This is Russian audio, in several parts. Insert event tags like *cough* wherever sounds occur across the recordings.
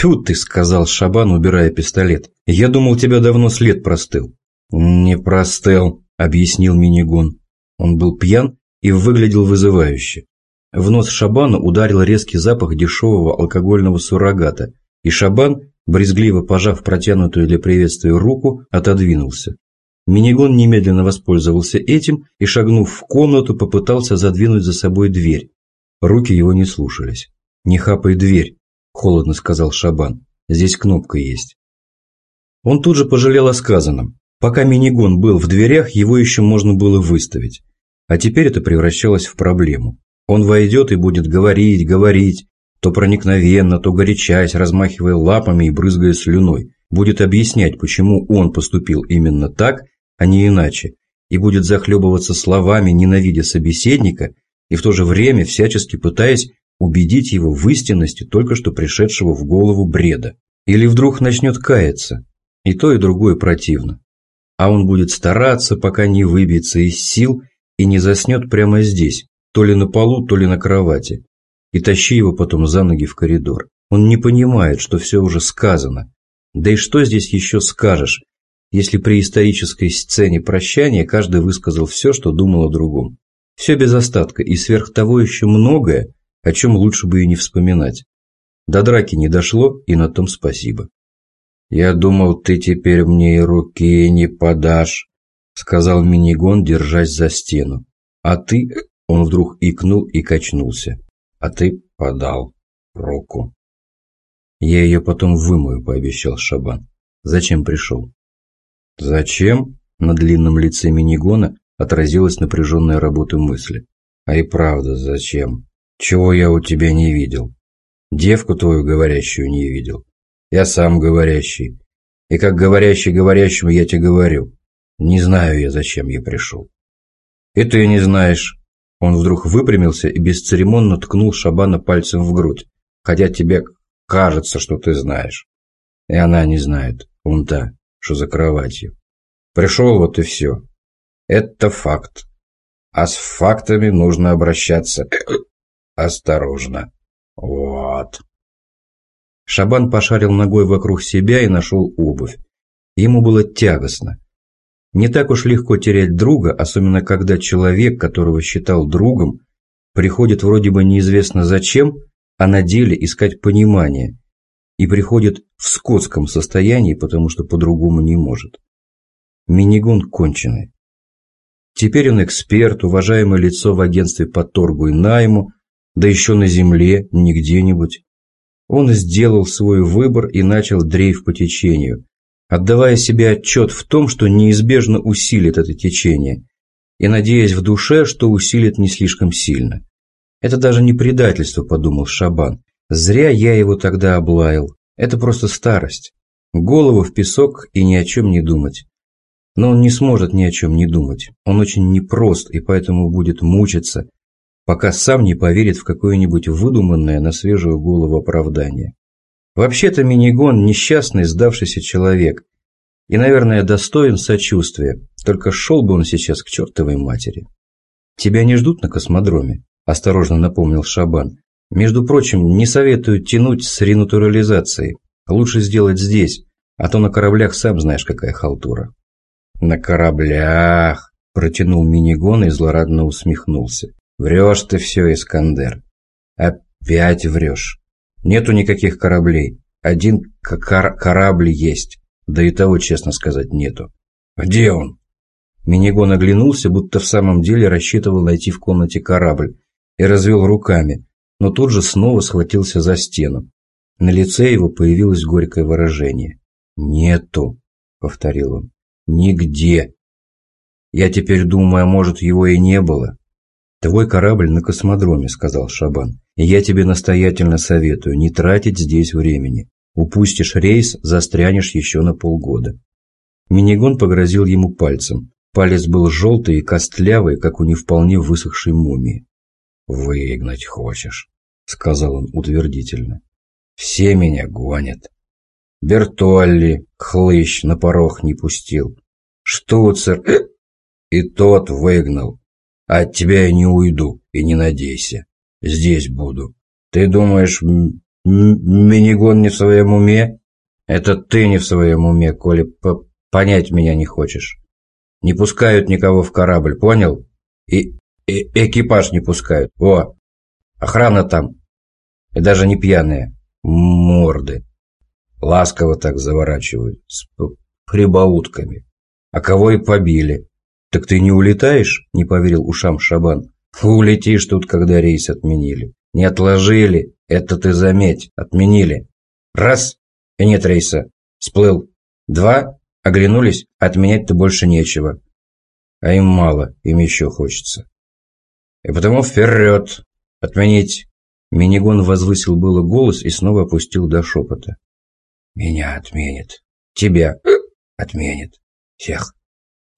«Тьфу ты», — сказал Шабан, убирая пистолет. «Я думал, тебя давно след простыл». «Не простыл», — объяснил Минигон. Он был пьян и выглядел вызывающе. В нос Шабана ударил резкий запах дешевого алкогольного суррогата, и Шабан, брезгливо пожав протянутую для приветствия руку, отодвинулся. Минигон немедленно воспользовался этим и, шагнув в комнату, попытался задвинуть за собой дверь. Руки его не слушались. «Не хапай дверь», – холодно сказал Шабан. «Здесь кнопка есть». Он тут же пожалел о сказанном. Пока минигон был в дверях, его еще можно было выставить. А теперь это превращалось в проблему. Он войдет и будет говорить, говорить, то проникновенно, то горячась, размахивая лапами и брызгая слюной. Будет объяснять, почему он поступил именно так, а не иначе, и будет захлебываться словами, ненавидя собеседника, и в то же время всячески пытаясь убедить его в истинности только что пришедшего в голову бреда. Или вдруг начнет каяться. И то, и другое противно. А он будет стараться, пока не выбьется из сил и не заснет прямо здесь, то ли на полу, то ли на кровати. И тащи его потом за ноги в коридор. Он не понимает, что все уже сказано. Да и что здесь еще скажешь, если при исторической сцене прощания каждый высказал все, что думал о другом. Все без остатка, и сверх того еще многое, о чем лучше бы и не вспоминать. До драки не дошло, и на том спасибо. «Я думал, ты теперь мне и руки не подашь», — сказал Минигон, держась за стену. «А ты...» — он вдруг икнул и качнулся. «А ты подал руку». «Я ее потом вымою», — пообещал Шабан. «Зачем пришел?» «Зачем?» – на длинном лице минигона отразилась напряженная работа мысли. «А и правда, зачем? Чего я у тебя не видел? Девку твою говорящую не видел. Я сам говорящий. И как говорящий говорящему я тебе говорю. Не знаю я, зачем я пришел». «И ты не знаешь». Он вдруг выпрямился и бесцеремонно ткнул Шабана пальцем в грудь. «Хотя тебе кажется, что ты знаешь». И она не знает. Он та что за кроватью. Пришел вот и все. Это факт. А с фактами нужно обращаться осторожно. Вот. Шабан пошарил ногой вокруг себя и нашел обувь. Ему было тягостно. Не так уж легко терять друга, особенно когда человек, которого считал другом, приходит вроде бы неизвестно зачем, а на деле искать понимание, и приходит в скотском состоянии, потому что по-другому не может. Минигон конченый. Теперь он эксперт, уважаемое лицо в агентстве по торгу и найму, да еще на земле, не где-нибудь. Он сделал свой выбор и начал дрейф по течению, отдавая себе отчет в том, что неизбежно усилит это течение, и надеясь в душе, что усилит не слишком сильно. Это даже не предательство, подумал Шабан. Зря я его тогда облаял. Это просто старость. Голову в песок и ни о чем не думать. Но он не сможет ни о чем не думать. Он очень непрост и поэтому будет мучиться, пока сам не поверит в какое-нибудь выдуманное на свежую голову оправдание. Вообще-то Минигон – несчастный, сдавшийся человек. И, наверное, достоин сочувствия. Только шел бы он сейчас к чертовой матери. «Тебя не ждут на космодроме?» – осторожно напомнил Шабан. Между прочим, не советую тянуть с ренатурализацией. Лучше сделать здесь, а то на кораблях сам знаешь, какая халтура. На кораблях, протянул минигон и злорадно усмехнулся. Врешь ты все, Искандер. Опять врешь. Нету никаких кораблей. Один кар корабль есть. Да и того, честно сказать, нету. Где он? Минигон оглянулся, будто в самом деле рассчитывал найти в комнате корабль, и развел руками но тут же снова схватился за стену. На лице его появилось горькое выражение. «Нету», — повторил он, — «нигде. Я теперь думаю, может, его и не было». «Твой корабль на космодроме», — сказал Шабан. «И я тебе настоятельно советую не тратить здесь времени. Упустишь рейс, застрянешь еще на полгода». Минигон погрозил ему пальцем. Палец был желтый и костлявый, как у не вполне высохшей мумии. «Выгнать хочешь», — сказал он утвердительно. «Все меня гонят. Бертолли, хлыщ, на порог не пустил. Штуцер *clears throat* и тот выгнал. От тебя я не уйду, и не надейся. Здесь буду. Ты думаешь, Минигон не в своем уме? Это ты не в своем уме, коли по понять меня не хочешь. Не пускают никого в корабль, понял? И, и экипаж не пускают. О, охрана там. И даже не пьяные. Морды. Ласково так заворачивают. С прибаутками. А кого и побили. Так ты не улетаешь? Не поверил ушам Шабан. Улетишь тут, когда рейс отменили. Не отложили, это ты заметь, отменили. Раз, и нет рейса. Сплыл. Два, оглянулись, отменять-то больше нечего. А им мало, им еще хочется. И потому вперед, отменить. Минигон возвысил было голос и снова опустил до шепота. Меня отменит. Тебя отменит. Всех.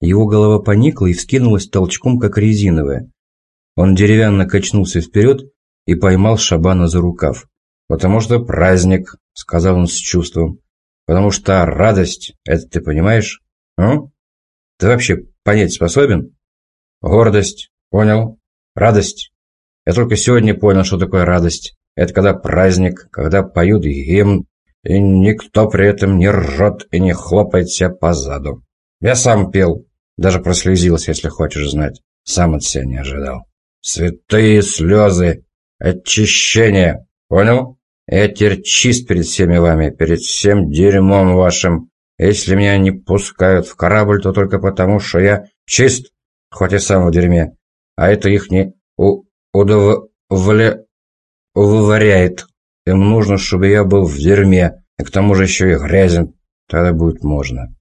Его голова поникла и вскинулась толчком, как резиновая. Он деревянно качнулся вперед и поймал Шабана за рукав. «Потому что праздник», — сказал он с чувством. «Потому что радость, это ты понимаешь? Ну? Ты вообще понять способен? Гордость, понял? Радость. Я только сегодня понял, что такое радость. Это когда праздник, когда поют гимн, и никто при этом не ржет и не хлопает себя по заду. Я сам пел, даже прослезился, если хочешь знать. Сам от себя не ожидал. Святые слезы, очищение, понял? Я теперь чист перед всеми вами, перед всем дерьмом вашим. Если меня не пускают в корабль, то только потому, что я чист, хоть и сам в дерьме. А это их не у удовлетворяет. Им нужно, чтобы я был в дерьме, и к тому же еще и грязен. Тогда будет можно.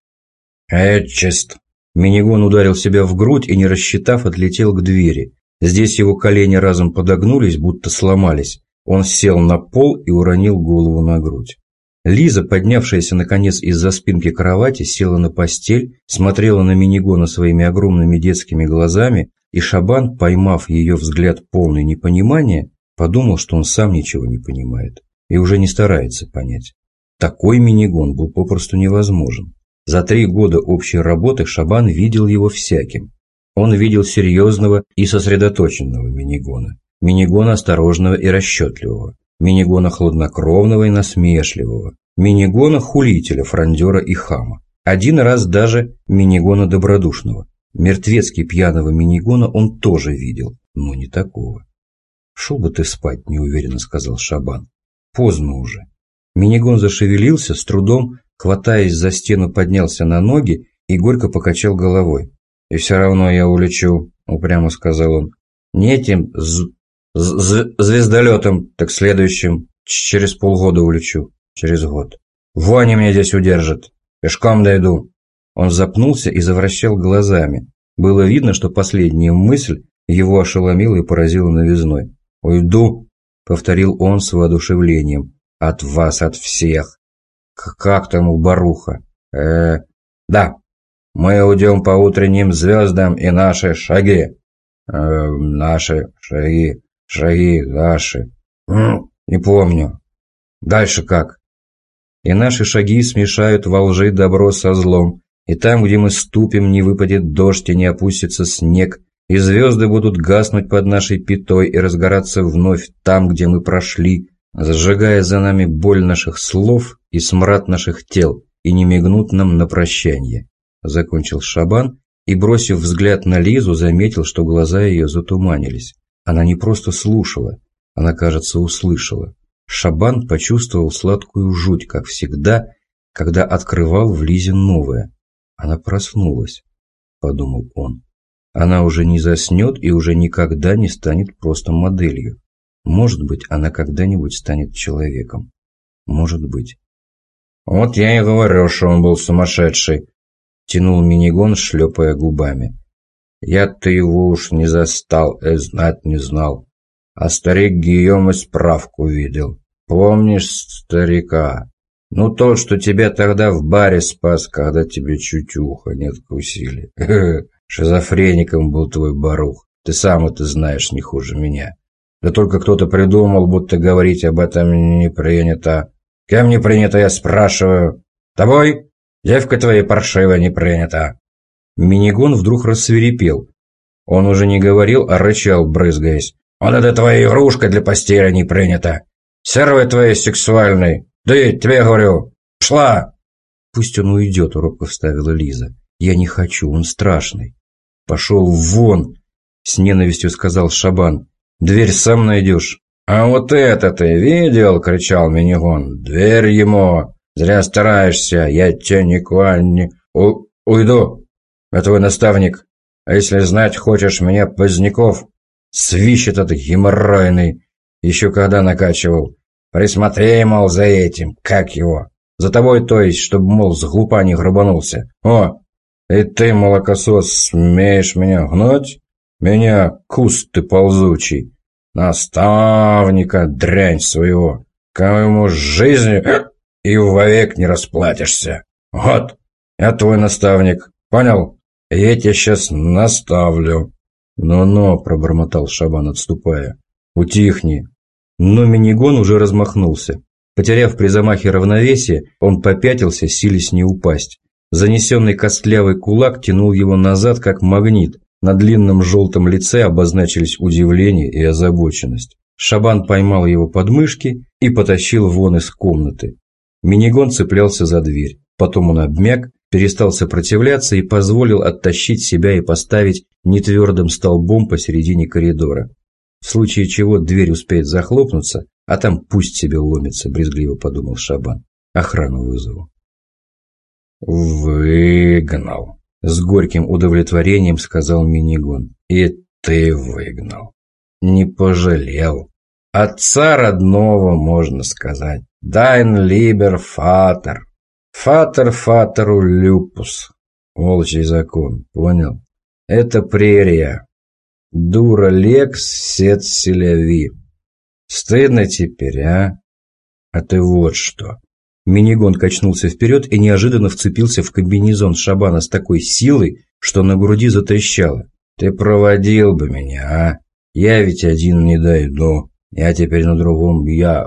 А я чист. Минигон ударил себя в грудь и, не рассчитав, отлетел к двери. Здесь его колени разом подогнулись, будто сломались. Он сел на пол и уронил голову на грудь. Лиза, поднявшаяся наконец из-за спинки кровати, села на постель, смотрела на Минигона своими огромными детскими глазами, и Шабан, поймав ее взгляд полный непонимания, подумал, что он сам ничего не понимает и уже не старается понять. Такой Минигон был попросту невозможен. За три года общей работы Шабан видел его всяким. Он видел серьезного и сосредоточенного Минигона, Минигона осторожного и расчетливого, Минигона хладнокровного и насмешливого, Минигона хулителя, фрондера и хама. Один раз даже Минигона добродушного. Мертвецки пьяного Минигона он тоже видел, но не такого. «Шел бы ты спать», – неуверенно сказал Шабан. «Поздно уже». Минигон зашевелился, с трудом, хватаясь за стену, поднялся на ноги и горько покачал головой. «И все равно я улечу», — упрямо сказал он. «Не этим звездолетом, так следующим. Через полгода улечу. Через год. Вони меня здесь удержат. Пешком дойду». Он запнулся и завращал глазами. Было видно, что последняя мысль его ошеломила и поразила новизной. «Уйду», — повторил он с воодушевлением. «От вас, от всех». «Как там у Баруха?» «Э, да, мы уйдем по утренним звездам и наши шаги. Э, наши шаги, шаги наши. Не помню. Дальше как? И наши шаги смешают во лжи добро со злом. И там, где мы ступим, не выпадет дождь и не опустится снег, и звезды будут гаснуть под нашей пятой и разгораться вновь там, где мы прошли, зажигая за нами боль наших слов и смрад наших тел, и не мигнут нам на прощание. Закончил Шабан и, бросив взгляд на Лизу, заметил, что глаза ее затуманились. Она не просто слушала, она, кажется, услышала. Шабан почувствовал сладкую жуть, как всегда, когда открывал в Лизе новое. Она проснулась, подумал он. Она уже не заснет и уже никогда не станет просто моделью. Может быть, она когда-нибудь станет человеком. Может быть. Вот я и говорю, что он был сумасшедший, Тянул минигон, шлепая губами. Я-то его уж не застал и знать не знал. А старик Гийом и справку видел. Помнишь старика? Ну, тот, что тебя тогда в баре спас, когда тебе чуть ухо не откусили. *laughs* Шизофреником был твой барух. Ты сам это знаешь не хуже меня. Да только кто-то придумал, будто говорить об этом не принято. Кем не принято, я спрашиваю? Тобой? Девка твоя паршивая не принята. Минигон вдруг рассверепел. Он уже не говорил, а рычал, брызгаясь. Вот это твоя игрушка для постели не принята. Сервы твои сексуальные. Да и тебе говорю, шла. Пусть он уйдет, робко вставила Лиза. Я не хочу, он страшный. Пошел вон, с ненавистью сказал Шабан. Дверь сам найдешь. А вот это ты видел, кричал Минигон. Дверь ему. Зря стараешься, я тебя никуда не... У... Уйду. Это твой наставник. А если знать хочешь меня, Поздняков, свищ этот геморройный, еще когда накачивал. Присмотри, мол, за этим, как его. За тобой, то есть, чтобы, мол, с глупа не грабанулся. О, и ты, молокосос, смеешь меня гнуть? Меня, куст ты ползучий. Наставника, дрянь своего. Кому жизни и вовек не расплатишься. Вот, я твой наставник. Понял? Я тебя сейчас наставлю. «Но-но», – пробормотал Шабан, отступая. «Утихни». Но Минигон уже размахнулся. Потеряв при замахе равновесие, он попятился, силясь не упасть. Занесенный костлявый кулак тянул его назад, как магнит. На длинном желтом лице обозначились удивление и озабоченность. Шабан поймал его подмышки и потащил вон из комнаты. Минигон цеплялся за дверь. Потом он обмяк, перестал сопротивляться и позволил оттащить себя и поставить нетвердым столбом посередине коридора. В случае чего дверь успеет захлопнуться, а там пусть себе ломится, брезгливо подумал Шабан. Охрану вызову. «Выгнал», – с горьким удовлетворением сказал Минигон. «И ты выгнал. Не пожалел. Отца родного, можно сказать. Дайн либер фатер. Фатер фатеру люпус. Волчий закон, понял? Это прерия. Дура лекс сет селяви. Стыдно теперь, а? А ты вот что. Минигон качнулся вперед и неожиданно вцепился в комбинезон Шабана с такой силой, что на груди затрещало. Ты проводил бы меня, а? Я ведь один не дойду. Я теперь на другом, я...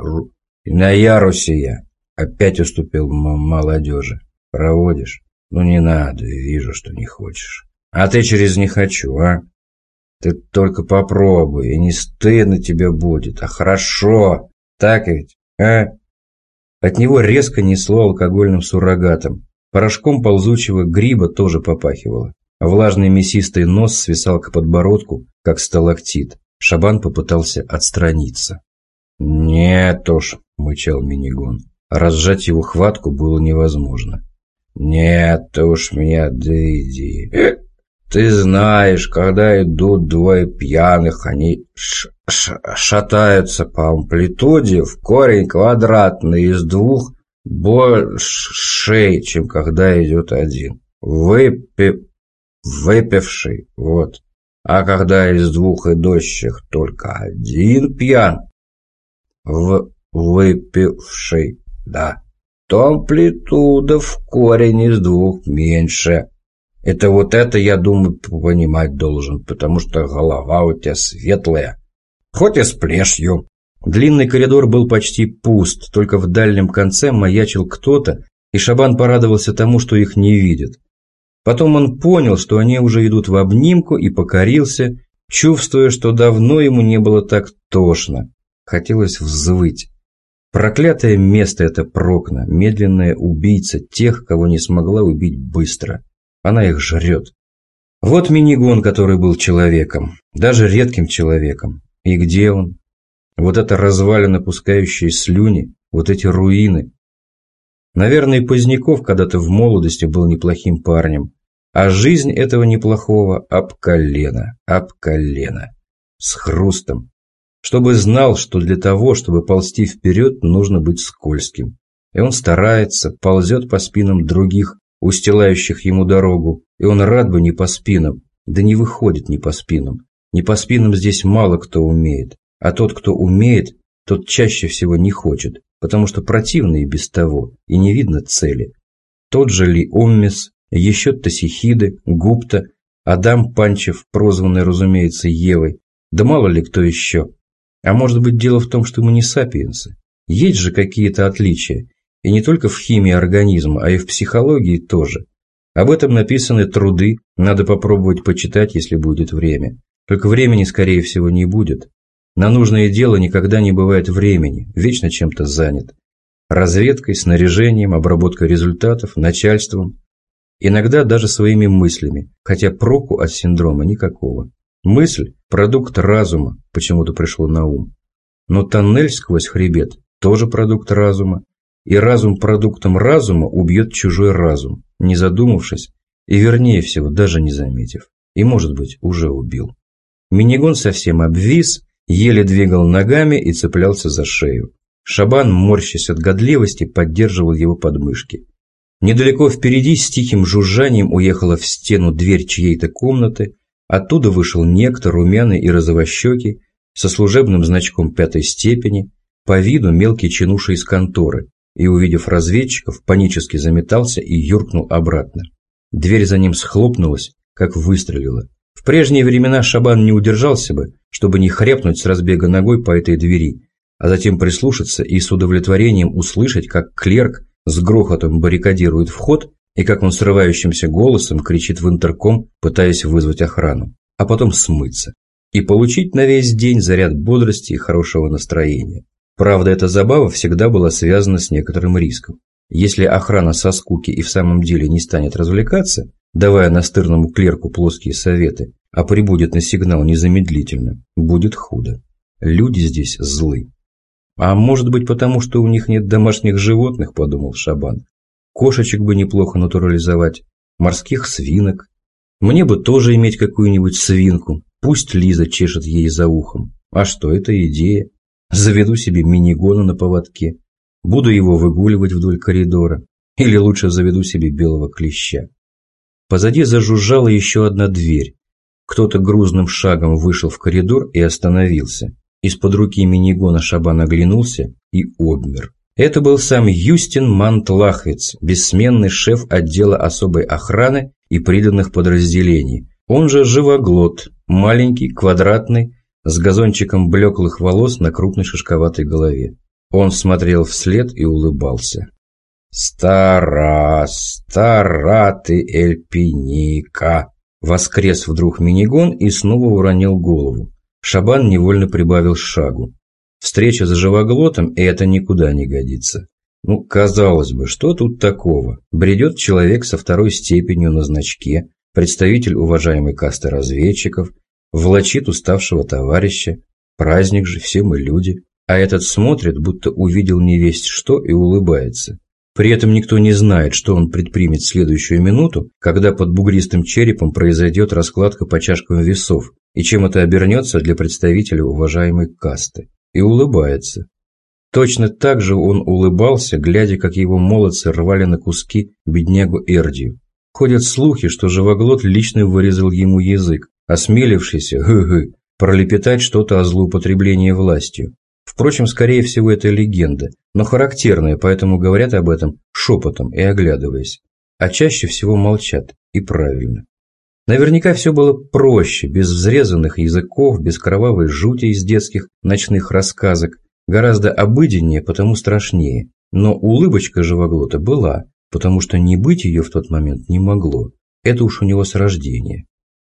На ярусе я. Опять уступил молодежи. Проводишь? Ну не надо, вижу, что не хочешь. А ты через «не хочу», а? Ты только попробуй, и не стыдно тебе будет, а хорошо. Так ведь, а? От него резко несло алкогольным суррогатом. Порошком ползучего гриба тоже попахивало. Влажный мясистый нос свисал к подбородку, как сталактит. Шабан попытался отстраниться. «Нет уж», — мычал Минигон. Разжать его хватку было невозможно. «Нет уж меня, да иди. Ты знаешь, когда идут двое пьяных, они шатаются по амплитуде в корень квадратный из двух больше, чем когда идет один. Выпи... Выпивший, вот. А когда из двух идущих только один пьян, в выпивший да, то амплитуда в корень из двух меньше. Это вот это, я думаю, понимать должен, потому что голова у тебя светлая, хоть и с плешью. Длинный коридор был почти пуст, только в дальнем конце маячил кто-то, и Шабан порадовался тому, что их не видит. Потом он понял, что они уже идут в обнимку и покорился, чувствуя, что давно ему не было так тошно. Хотелось взвыть. Проклятое место это Прокна, медленная убийца тех, кого не смогла убить быстро. Она их жрет. Вот минигон, который был человеком, даже редким человеком. И где он? Вот это развалины, пускающие слюни, вот эти руины. Наверное, Поздняков когда-то в молодости был неплохим парнем, а жизнь этого неплохого об колено, об колено. С хрустом, чтобы знал, что для того, чтобы ползти вперед, нужно быть скользким. И он старается, ползет по спинам других, устилающих ему дорогу, и он рад бы не по спинам, да не выходит не по спинам. Не по спинам здесь мало кто умеет, а тот, кто умеет, тот чаще всего не хочет, потому что противно и без того, и не видно цели. Тот же Ли Оммес, еще Тасихиды, Гупта, Адам Панчев, прозванный, разумеется, Евой, да мало ли кто еще. А может быть дело в том, что мы не сапиенсы? Есть же какие-то отличия. И не только в химии организма, а и в психологии тоже. Об этом написаны труды, надо попробовать почитать, если будет время. Только времени, скорее всего, не будет. На нужное дело никогда не бывает времени, вечно чем-то занят. Разведкой, снаряжением, обработкой результатов, начальством. Иногда даже своими мыслями, хотя проку от синдрома никакого. Мысль – продукт разума, почему-то пришло на ум. Но тоннель сквозь хребет – тоже продукт разума. И разум продуктом разума убьет чужой разум, не задумавшись, и вернее всего, даже не заметив. И, может быть, уже убил. Минигон совсем обвис, еле двигал ногами и цеплялся за шею. Шабан, морщась от годливости, поддерживал его подмышки. Недалеко впереди с тихим жужжанием уехала в стену дверь чьей-то комнаты, оттуда вышел некто, румяный и розовощекий, со служебным значком пятой степени, по виду мелкий чинуша из конторы, и, увидев разведчиков, панически заметался и юркнул обратно. Дверь за ним схлопнулась, как выстрелила. В прежние времена Шабан не удержался бы, чтобы не хрепнуть с разбега ногой по этой двери, а затем прислушаться и с удовлетворением услышать, как клерк с грохотом баррикадирует вход и как он срывающимся голосом кричит в интерком, пытаясь вызвать охрану, а потом смыться и получить на весь день заряд бодрости и хорошего настроения. Правда, эта забава всегда была связана с некоторым риском. Если охрана со скуки и в самом деле не станет развлекаться, давая настырному клерку плоские советы, а прибудет на сигнал незамедлительно, будет худо. Люди здесь злы. «А может быть потому, что у них нет домашних животных?» – подумал Шабан. «Кошечек бы неплохо натурализовать, морских свинок. Мне бы тоже иметь какую-нибудь свинку, пусть Лиза чешет ей за ухом. А что, это идея. Заведу себе мини-гона на поводке, буду его выгуливать вдоль коридора, или лучше заведу себе белого клеща». Позади зажужжала еще одна дверь. Кто-то грузным шагом вышел в коридор и остановился. Из-под руки минигона Шабан оглянулся и обмер. Это был сам Юстин Мантлахвиц, бессменный шеф отдела особой охраны и приданных подразделений. Он же живоглот, маленький, квадратный, с газончиком блеклых волос на крупной шишковатой голове. Он смотрел вслед и улыбался. «Стара, стара ты, Эльпиника!» Воскрес вдруг минигон и снова уронил голову. Шабан невольно прибавил шагу. Встреча с живоглотом, и это никуда не годится. Ну, казалось бы, что тут такого? Бредет человек со второй степенью на значке, представитель уважаемой касты разведчиков, влачит уставшего товарища. Праздник же, все мы люди. А этот смотрит, будто увидел невесть что и улыбается. При этом никто не знает, что он предпримет в следующую минуту, когда под бугристым черепом произойдет раскладка по чашкам весов, и чем это обернется для представителя уважаемой касты. И улыбается. Точно так же он улыбался, глядя, как его молодцы рвали на куски беднягу Эрдию. Ходят слухи, что живоглот лично вырезал ему язык, осмелившийся, гы-гы, пролепетать что-то о злоупотреблении властью. Впрочем, скорее всего, это легенда, но характерная, поэтому говорят об этом шепотом и оглядываясь. А чаще всего молчат, и правильно. Наверняка все было проще, без взрезанных языков, без кровавой жути из детских ночных рассказок, гораздо обыденнее, потому страшнее. Но улыбочка живоглота была, потому что не быть ее в тот момент не могло. Это уж у него с рождения.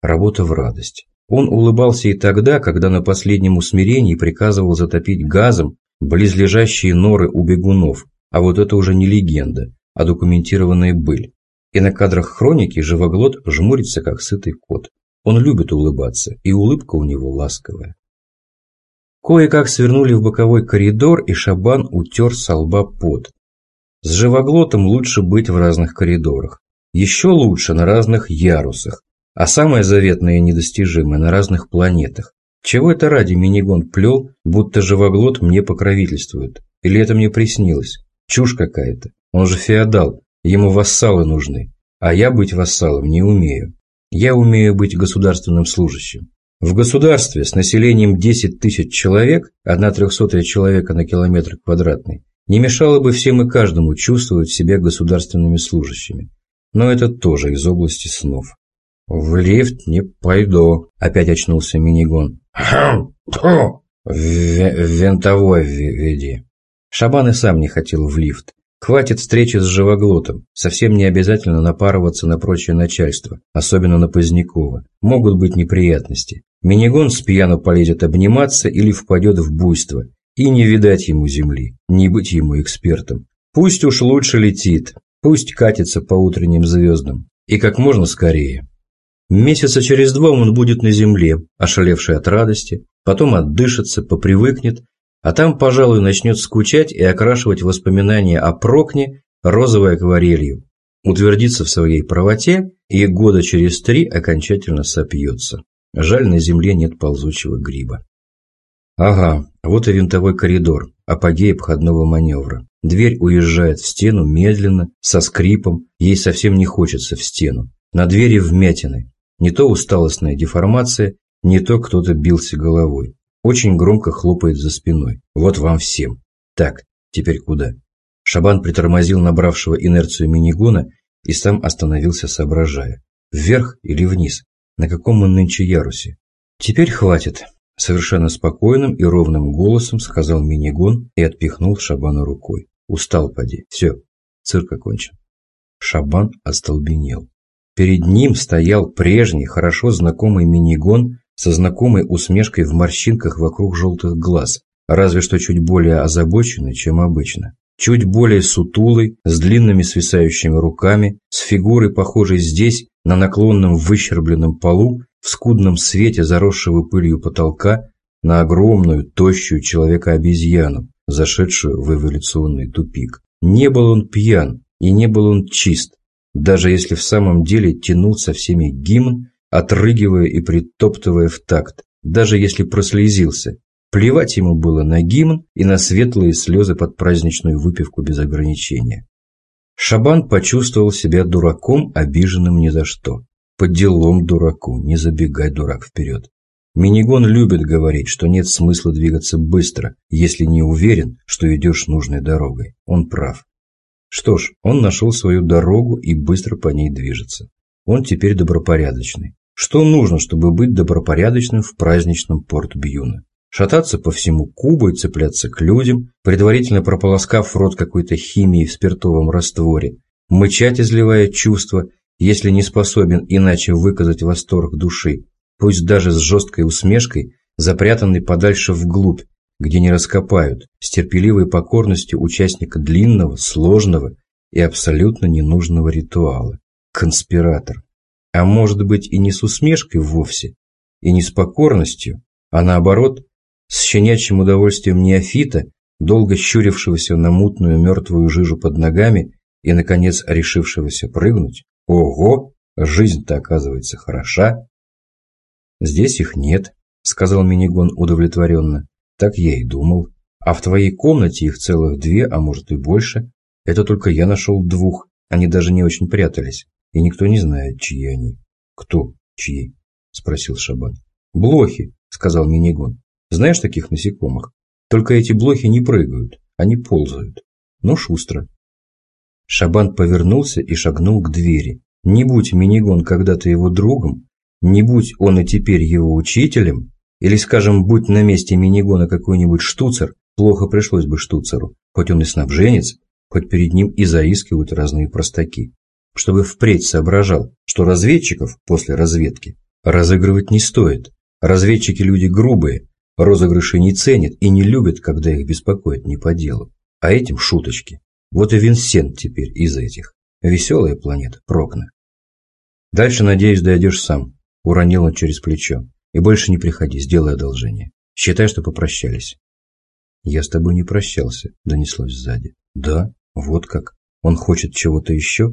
Работа в радость. Он улыбался и тогда, когда на последнем усмирении приказывал затопить газом близлежащие норы у бегунов, а вот это уже не легенда, а документированная быль. И на кадрах хроники живоглот жмурится, как сытый кот. Он любит улыбаться, и улыбка у него ласковая. Кое-как свернули в боковой коридор, и Шабан утер со лба пот. С живоглотом лучше быть в разных коридорах. Еще лучше на разных ярусах. А самое заветное и недостижимое на разных планетах. Чего это ради минигон плел, будто живоглот мне покровительствует? Или это мне приснилось? Чушь какая-то. Он же феодал, ему вассалы нужны. А я быть вассалом не умею. Я умею быть государственным служащим. В государстве с населением 10 тысяч человек, одна трехсотая человека на километр квадратный, не мешало бы всем и каждому чувствовать себя государственными служащими. Но это тоже из области снов. «В лифт не пойду», – опять очнулся минигон. В винтовой веди. Шабан и сам не хотел в лифт. Хватит встречи с живоглотом. Совсем не обязательно напарываться на прочее начальство, особенно на Позднякова. Могут быть неприятности. Минигон с пьяну полезет обниматься или впадет в буйство. И не видать ему земли, не быть ему экспертом. Пусть уж лучше летит, пусть катится по утренним звездам. И как можно скорее. Месяца через два он будет на земле, ошалевший от радости, потом отдышится, попривыкнет, а там, пожалуй, начнет скучать и окрашивать воспоминания о Прокне розовой акварелью, утвердится в своей правоте и года через три окончательно сопьется. Жаль, на земле нет ползучего гриба. Ага, вот и винтовой коридор, апогей обходного маневра. Дверь уезжает в стену медленно, со скрипом, ей совсем не хочется в стену. На двери вмятины. Не то усталостная деформация, не то кто-то бился головой. Очень громко хлопает за спиной. Вот вам всем. Так, теперь куда? Шабан притормозил набравшего инерцию минигона и сам остановился, соображая. Вверх или вниз? На каком мы нынче ярусе? Теперь хватит. Совершенно спокойным и ровным голосом сказал Минигон и отпихнул Шабана рукой. Устал, поди. Все, цирк окончен. Шабан остолбенел. Перед ним стоял прежний, хорошо знакомый Минигон со знакомой усмешкой в морщинках вокруг желтых глаз, разве что чуть более озабоченный, чем обычно. Чуть более сутулый, с длинными свисающими руками, с фигурой, похожей здесь на наклонном выщербленном полу, в скудном свете заросшего пылью потолка, на огромную, тощую человека-обезьяну, зашедшую в эволюционный тупик. Не был он пьян, и не был он чист, даже если в самом деле тянул со всеми гимн, отрыгивая и притоптывая в такт, даже если прослезился. Плевать ему было на гимн и на светлые слезы под праздничную выпивку без ограничения. Шабан почувствовал себя дураком, обиженным ни за что. По делом дураку, не забегай, дурак, вперед. Минигон любит говорить, что нет смысла двигаться быстро, если не уверен, что идешь нужной дорогой. Он прав. Что ж, он нашел свою дорогу и быстро по ней движется. Он теперь добропорядочный. Что нужно, чтобы быть добропорядочным в праздничном порт Бьюна? шататься по всему кубу и цепляться к людям, предварительно прополоскав рот какой-то химией в спиртовом растворе, мычать, изливая чувства, если не способен иначе выказать восторг души, пусть даже с жесткой усмешкой, запрятанной подальше вглубь, где не раскопают, с терпеливой покорностью участника длинного, сложного и абсолютно ненужного ритуала. Конспиратор. А может быть и не с усмешкой вовсе, и не с покорностью, а наоборот, с щенячьим удовольствием неофита, долго щурившегося на мутную мертвую жижу под ногами и, наконец, решившегося прыгнуть. Ого, жизнь-то оказывается хороша. Здесь их нет, сказал Минигон удовлетворенно. Так я и думал. А в твоей комнате их целых две, а может и больше. Это только я нашел двух. Они даже не очень прятались. И никто не знает, чьи они. Кто чьи? Спросил Шабан. Блохи, сказал Минигон. Знаешь таких насекомых? Только эти блохи не прыгают, они ползают. Но шустро. Шабан повернулся и шагнул к двери. Не будь Минигон когда-то его другом, не будь он и теперь его учителем, или, скажем, будь на месте Минигона какой-нибудь штуцер, плохо пришлось бы штуцеру, хоть он и снабженец, хоть перед ним и заискивают разные простаки. Чтобы впредь соображал, что разведчиков после разведки разыгрывать не стоит. Разведчики люди грубые, Розыгрыши не ценят и не любят, когда их беспокоят не по делу. А этим шуточки. Вот и Винсент теперь из этих. Веселая планета, Прокна. Дальше, надеюсь, дойдешь сам. Уронил он через плечо. И больше не приходи, сделай одолжение. Считай, что попрощались. Я с тобой не прощался, донеслось сзади. Да, вот как. Он хочет чего-то еще?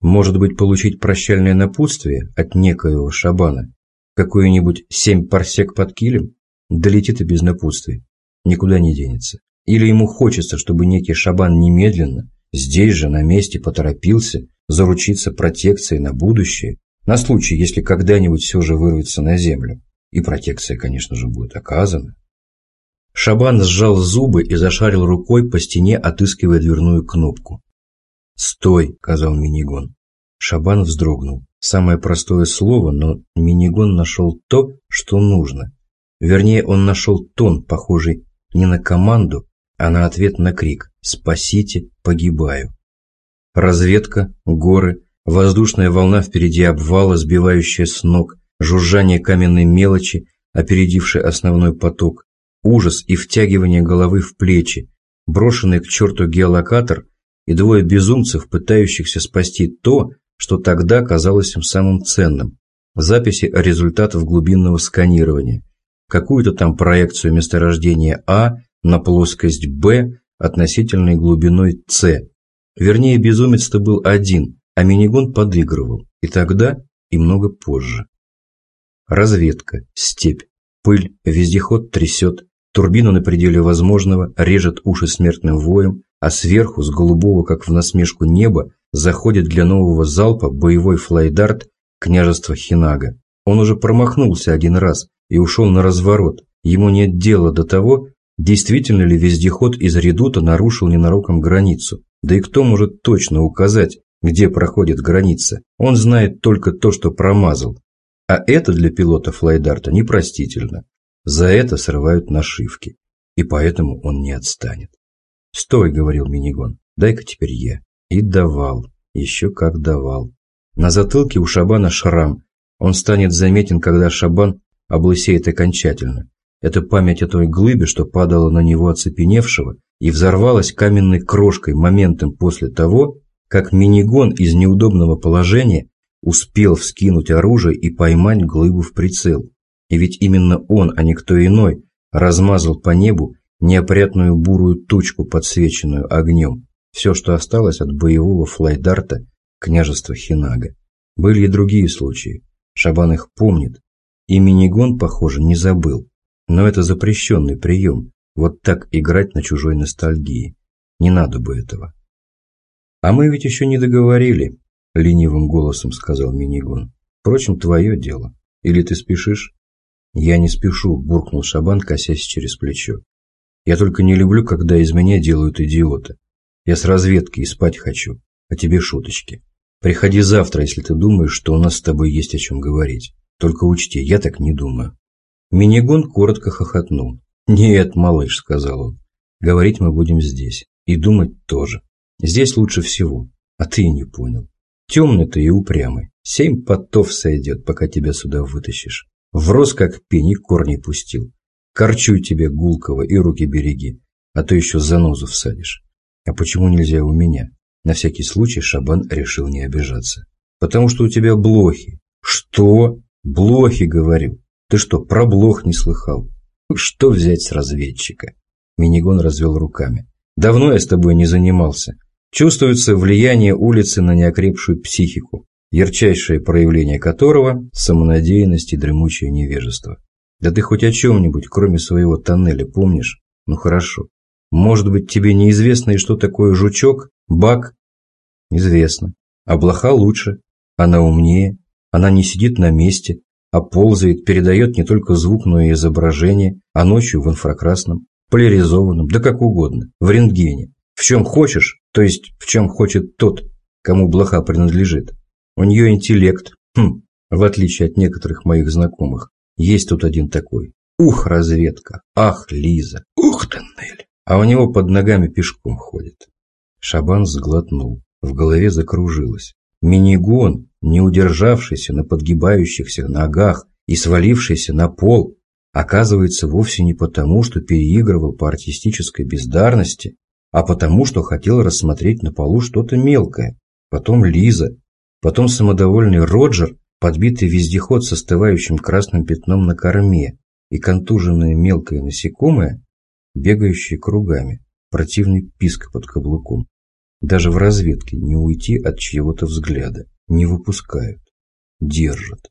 Может быть, получить прощальное напутствие от некоего шабана? Какую-нибудь семь парсек под килем? долетит и без напутствий, никуда не денется. Или ему хочется, чтобы некий шабан немедленно, здесь же, на месте, поторопился заручиться протекцией на будущее, на случай, если когда-нибудь все же вырвется на землю. И протекция, конечно же, будет оказана. Шабан сжал зубы и зашарил рукой по стене, отыскивая дверную кнопку. «Стой!» – сказал Минигон. Шабан вздрогнул. Самое простое слово, но Минигон нашел то, что нужно. Вернее, он нашел тон, похожий не на команду, а на ответ на крик «Спасите, погибаю». Разведка, горы, воздушная волна впереди обвала, сбивающая с ног, жужжание каменной мелочи, опередивший основной поток, ужас и втягивание головы в плечи, брошенный к черту геолокатор и двое безумцев, пытающихся спасти то, что тогда казалось им самым ценным – записи о результатах глубинного сканирования, какую-то там проекцию месторождения А на плоскость Б относительной глубиной С. Вернее, безумец-то был один, а минигон подыгрывал, и тогда, и много позже. Разведка, степь, пыль, вездеход трясет, турбина на пределе возможного режет уши смертным воем, а сверху, с голубого, как в насмешку неба, заходит для нового залпа боевой флайдарт княжества Хинага. Он уже промахнулся один раз и ушел на разворот. Ему нет дела до того, действительно ли вездеход из редута нарушил ненароком границу. Да и кто может точно указать, где проходит граница? Он знает только то, что промазал. А это для пилота флайдарта непростительно. За это срывают нашивки. И поэтому он не отстанет. «Стой», — говорил Минигон, — «дай-ка теперь я». И давал, еще как давал. На затылке у Шабана шрам. Он станет заметен, когда Шабан облысеет окончательно. Это память о той глыбе, что падала на него оцепеневшего и взорвалась каменной крошкой моментом после того, как Минигон из неудобного положения успел вскинуть оружие и поймать глыбу в прицел. И ведь именно он, а не кто иной, размазал по небу неопрятную бурую тучку, подсвеченную огнем. Все, что осталось от боевого флайдарта княжества Хинага. Были и другие случаи. Шабан их помнит. И Минигон, похоже, не забыл. Но это запрещенный прием. Вот так играть на чужой ностальгии. Не надо бы этого. А мы ведь еще не договорили, ленивым голосом сказал Минигон. Впрочем, твое дело. Или ты спешишь? Я не спешу, буркнул Шабан, косясь через плечо. Я только не люблю, когда из меня делают идиота. Я с разведки и спать хочу, а тебе шуточки. Приходи завтра, если ты думаешь, что у нас с тобой есть о чем говорить. Только учти, я так не думаю. Минигон коротко хохотнул. «Нет, малыш», — сказал он, — «говорить мы будем здесь. И думать тоже. Здесь лучше всего. А ты и не понял. Темный ты и упрямый. Семь потов сойдет, пока тебя сюда вытащишь. Врос, как пень, и корни пустил. Корчуй тебе, Гулкова, и руки береги, а то еще занозу всадишь. А почему нельзя у меня? На всякий случай Шабан решил не обижаться. Потому что у тебя блохи. Что? Блохи, говорю. Ты что, про блох не слыхал? Что взять с разведчика? Минигон развел руками. Давно я с тобой не занимался. Чувствуется влияние улицы на неокрепшую психику, ярчайшее проявление которого – самонадеянность и дремучее невежество. Да ты хоть о чем-нибудь, кроме своего тоннеля, помнишь? Ну хорошо. Может быть, тебе неизвестно и что такое жучок, бак? Известно. А блоха лучше. Она умнее. Она не сидит на месте, а ползает, передает не только звук, но и изображение, а ночью в инфракрасном, поляризованном, да как угодно, в рентгене. В чем хочешь, то есть в чем хочет тот, кому блоха принадлежит. У нее интеллект, хм, в отличие от некоторых моих знакомых. Есть тут один такой. Ух, разведка. Ах, Лиза. Ух, тоннель. А у него под ногами пешком ходит. Шабан сглотнул. В голове закружилось. Минигон, не удержавшийся на подгибающихся ногах и свалившийся на пол, оказывается вовсе не потому, что переигрывал по артистической бездарности, а потому, что хотел рассмотреть на полу что-то мелкое. Потом Лиза, потом самодовольный Роджер подбитый вездеход с остывающим красным пятном на корме и контуженное мелкое насекомое, бегающее кругами, противный писк под каблуком. Даже в разведке не уйти от чьего-то взгляда, не выпускают, держат.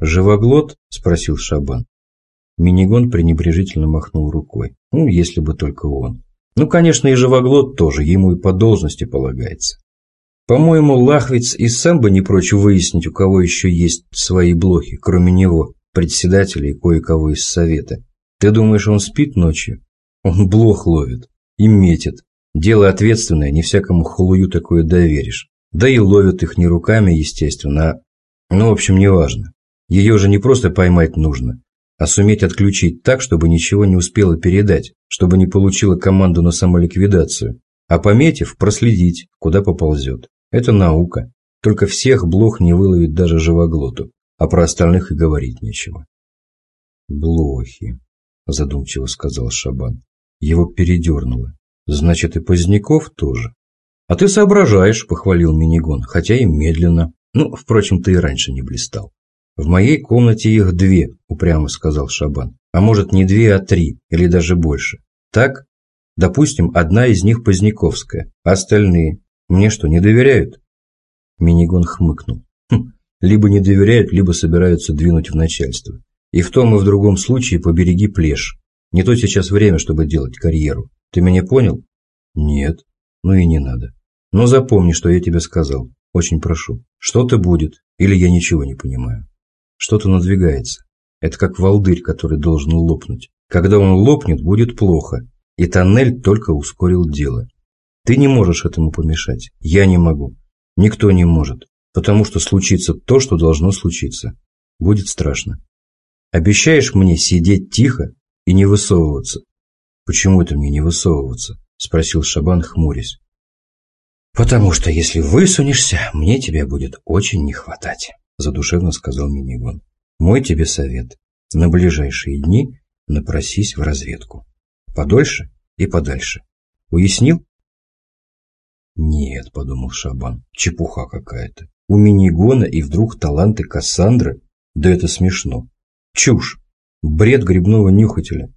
«Живоглот?» – спросил Шабан. Минигон пренебрежительно махнул рукой. Ну, если бы только он. Ну, конечно, и живоглот тоже, ему и по должности полагается. По-моему, Лахвиц и сам бы не прочь выяснить, у кого еще есть свои блохи, кроме него, председателя и кое-кого из совета. Ты думаешь, он спит ночью? Он блох ловит и метит. Дело ответственное, не всякому хлую такое доверишь. Да и ловят их не руками, естественно, а... Ну, в общем, неважно. Ее же не просто поймать нужно, а суметь отключить так, чтобы ничего не успела передать, чтобы не получила команду на самоликвидацию, а пометив, проследить, куда поползет. Это наука. Только всех блох не выловит даже живоглоту, а про остальных и говорить нечего. Блохи, задумчиво сказал Шабан. Его передернуло. Значит, и Поздняков тоже. А ты соображаешь, похвалил Минигон, хотя и медленно. Ну, впрочем, ты и раньше не блистал. В моей комнате их две, упрямо сказал Шабан. А может, не две, а три, или даже больше. Так? Допустим, одна из них Поздняковская, а остальные мне что, не доверяют? Минигон хмыкнул. Хм, либо не доверяют, либо собираются двинуть в начальство. И в том и в другом случае побереги плешь. Не то сейчас время, чтобы делать карьеру. Ты меня понял? Нет. Ну и не надо. Но запомни, что я тебе сказал. Очень прошу. Что-то будет, или я ничего не понимаю. Что-то надвигается. Это как волдырь, который должен лопнуть. Когда он лопнет, будет плохо. И тоннель только ускорил дело. Ты не можешь этому помешать. Я не могу. Никто не может. Потому что случится то, что должно случиться. Будет страшно. Обещаешь мне сидеть тихо и не высовываться? Почему это мне не высовываться? Спросил Шабан, хмурясь. Потому что если высунешься, мне тебя будет очень не хватать, задушевно сказал Минигон. Мой тебе совет. На ближайшие дни напросись в разведку. Подольше и подальше. Уяснил? Нет, подумал Шабан, чепуха какая-то. У Минигона и вдруг таланты Кассандры? Да это смешно. Чушь. Бред грибного нюхателя.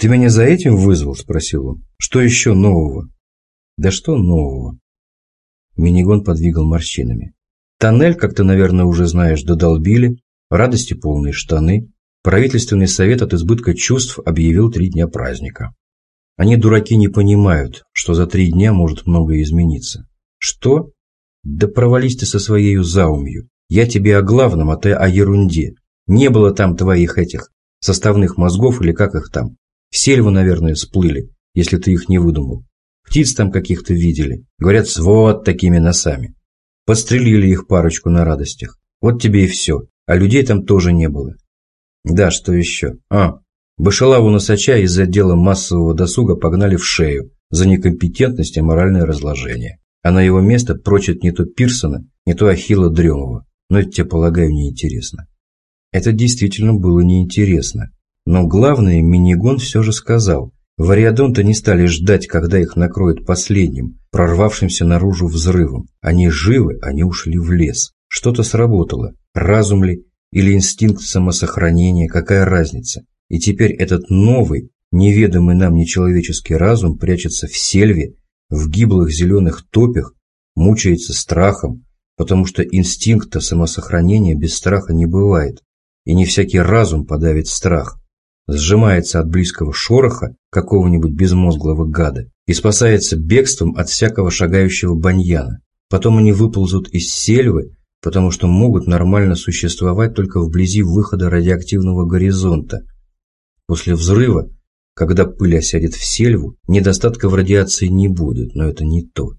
«Ты меня за этим вызвал?» – спросил он. «Что еще нового?» «Да что нового?» Минигон подвигал морщинами. Тоннель, как ты, наверное, уже знаешь, додолбили, радости полные штаны. Правительственный совет от избытка чувств объявил три дня праздника. Они, дураки, не понимают, что за три дня может многое измениться. Что? Да провались ты со своей заумью. Я тебе о главном, а ты о ерунде. Не было там твоих этих составных мозгов или как их там. В сельву, наверное, сплыли, если ты их не выдумал. Птиц там каких-то видели. Говорят, с вот такими носами. Подстрелили их парочку на радостях. Вот тебе и все. А людей там тоже не было. Да, что еще? А, Башалаву Носача из отдела массового досуга погнали в шею за некомпетентность и моральное разложение. А на его место прочат не то Пирсона, не то Ахилла Дремова. Но это тебе, полагаю, неинтересно. Это действительно было неинтересно. Но главное, Минигон все же сказал. Вариадонты не стали ждать, когда их накроют последним, прорвавшимся наружу взрывом. Они живы, они ушли в лес. Что-то сработало. Разум ли или инстинкт самосохранения, какая разница? И теперь этот новый, неведомый нам нечеловеческий разум прячется в сельве, в гиблых зеленых топях, мучается страхом, потому что инстинкта самосохранения без страха не бывает и не всякий разум подавит страх, сжимается от близкого шороха какого-нибудь безмозглого гада и спасается бегством от всякого шагающего баньяна. Потом они выползут из сельвы, потому что могут нормально существовать только вблизи выхода радиоактивного горизонта. После взрыва, когда пыль осядет в сельву, недостатка в радиации не будет, но это не то.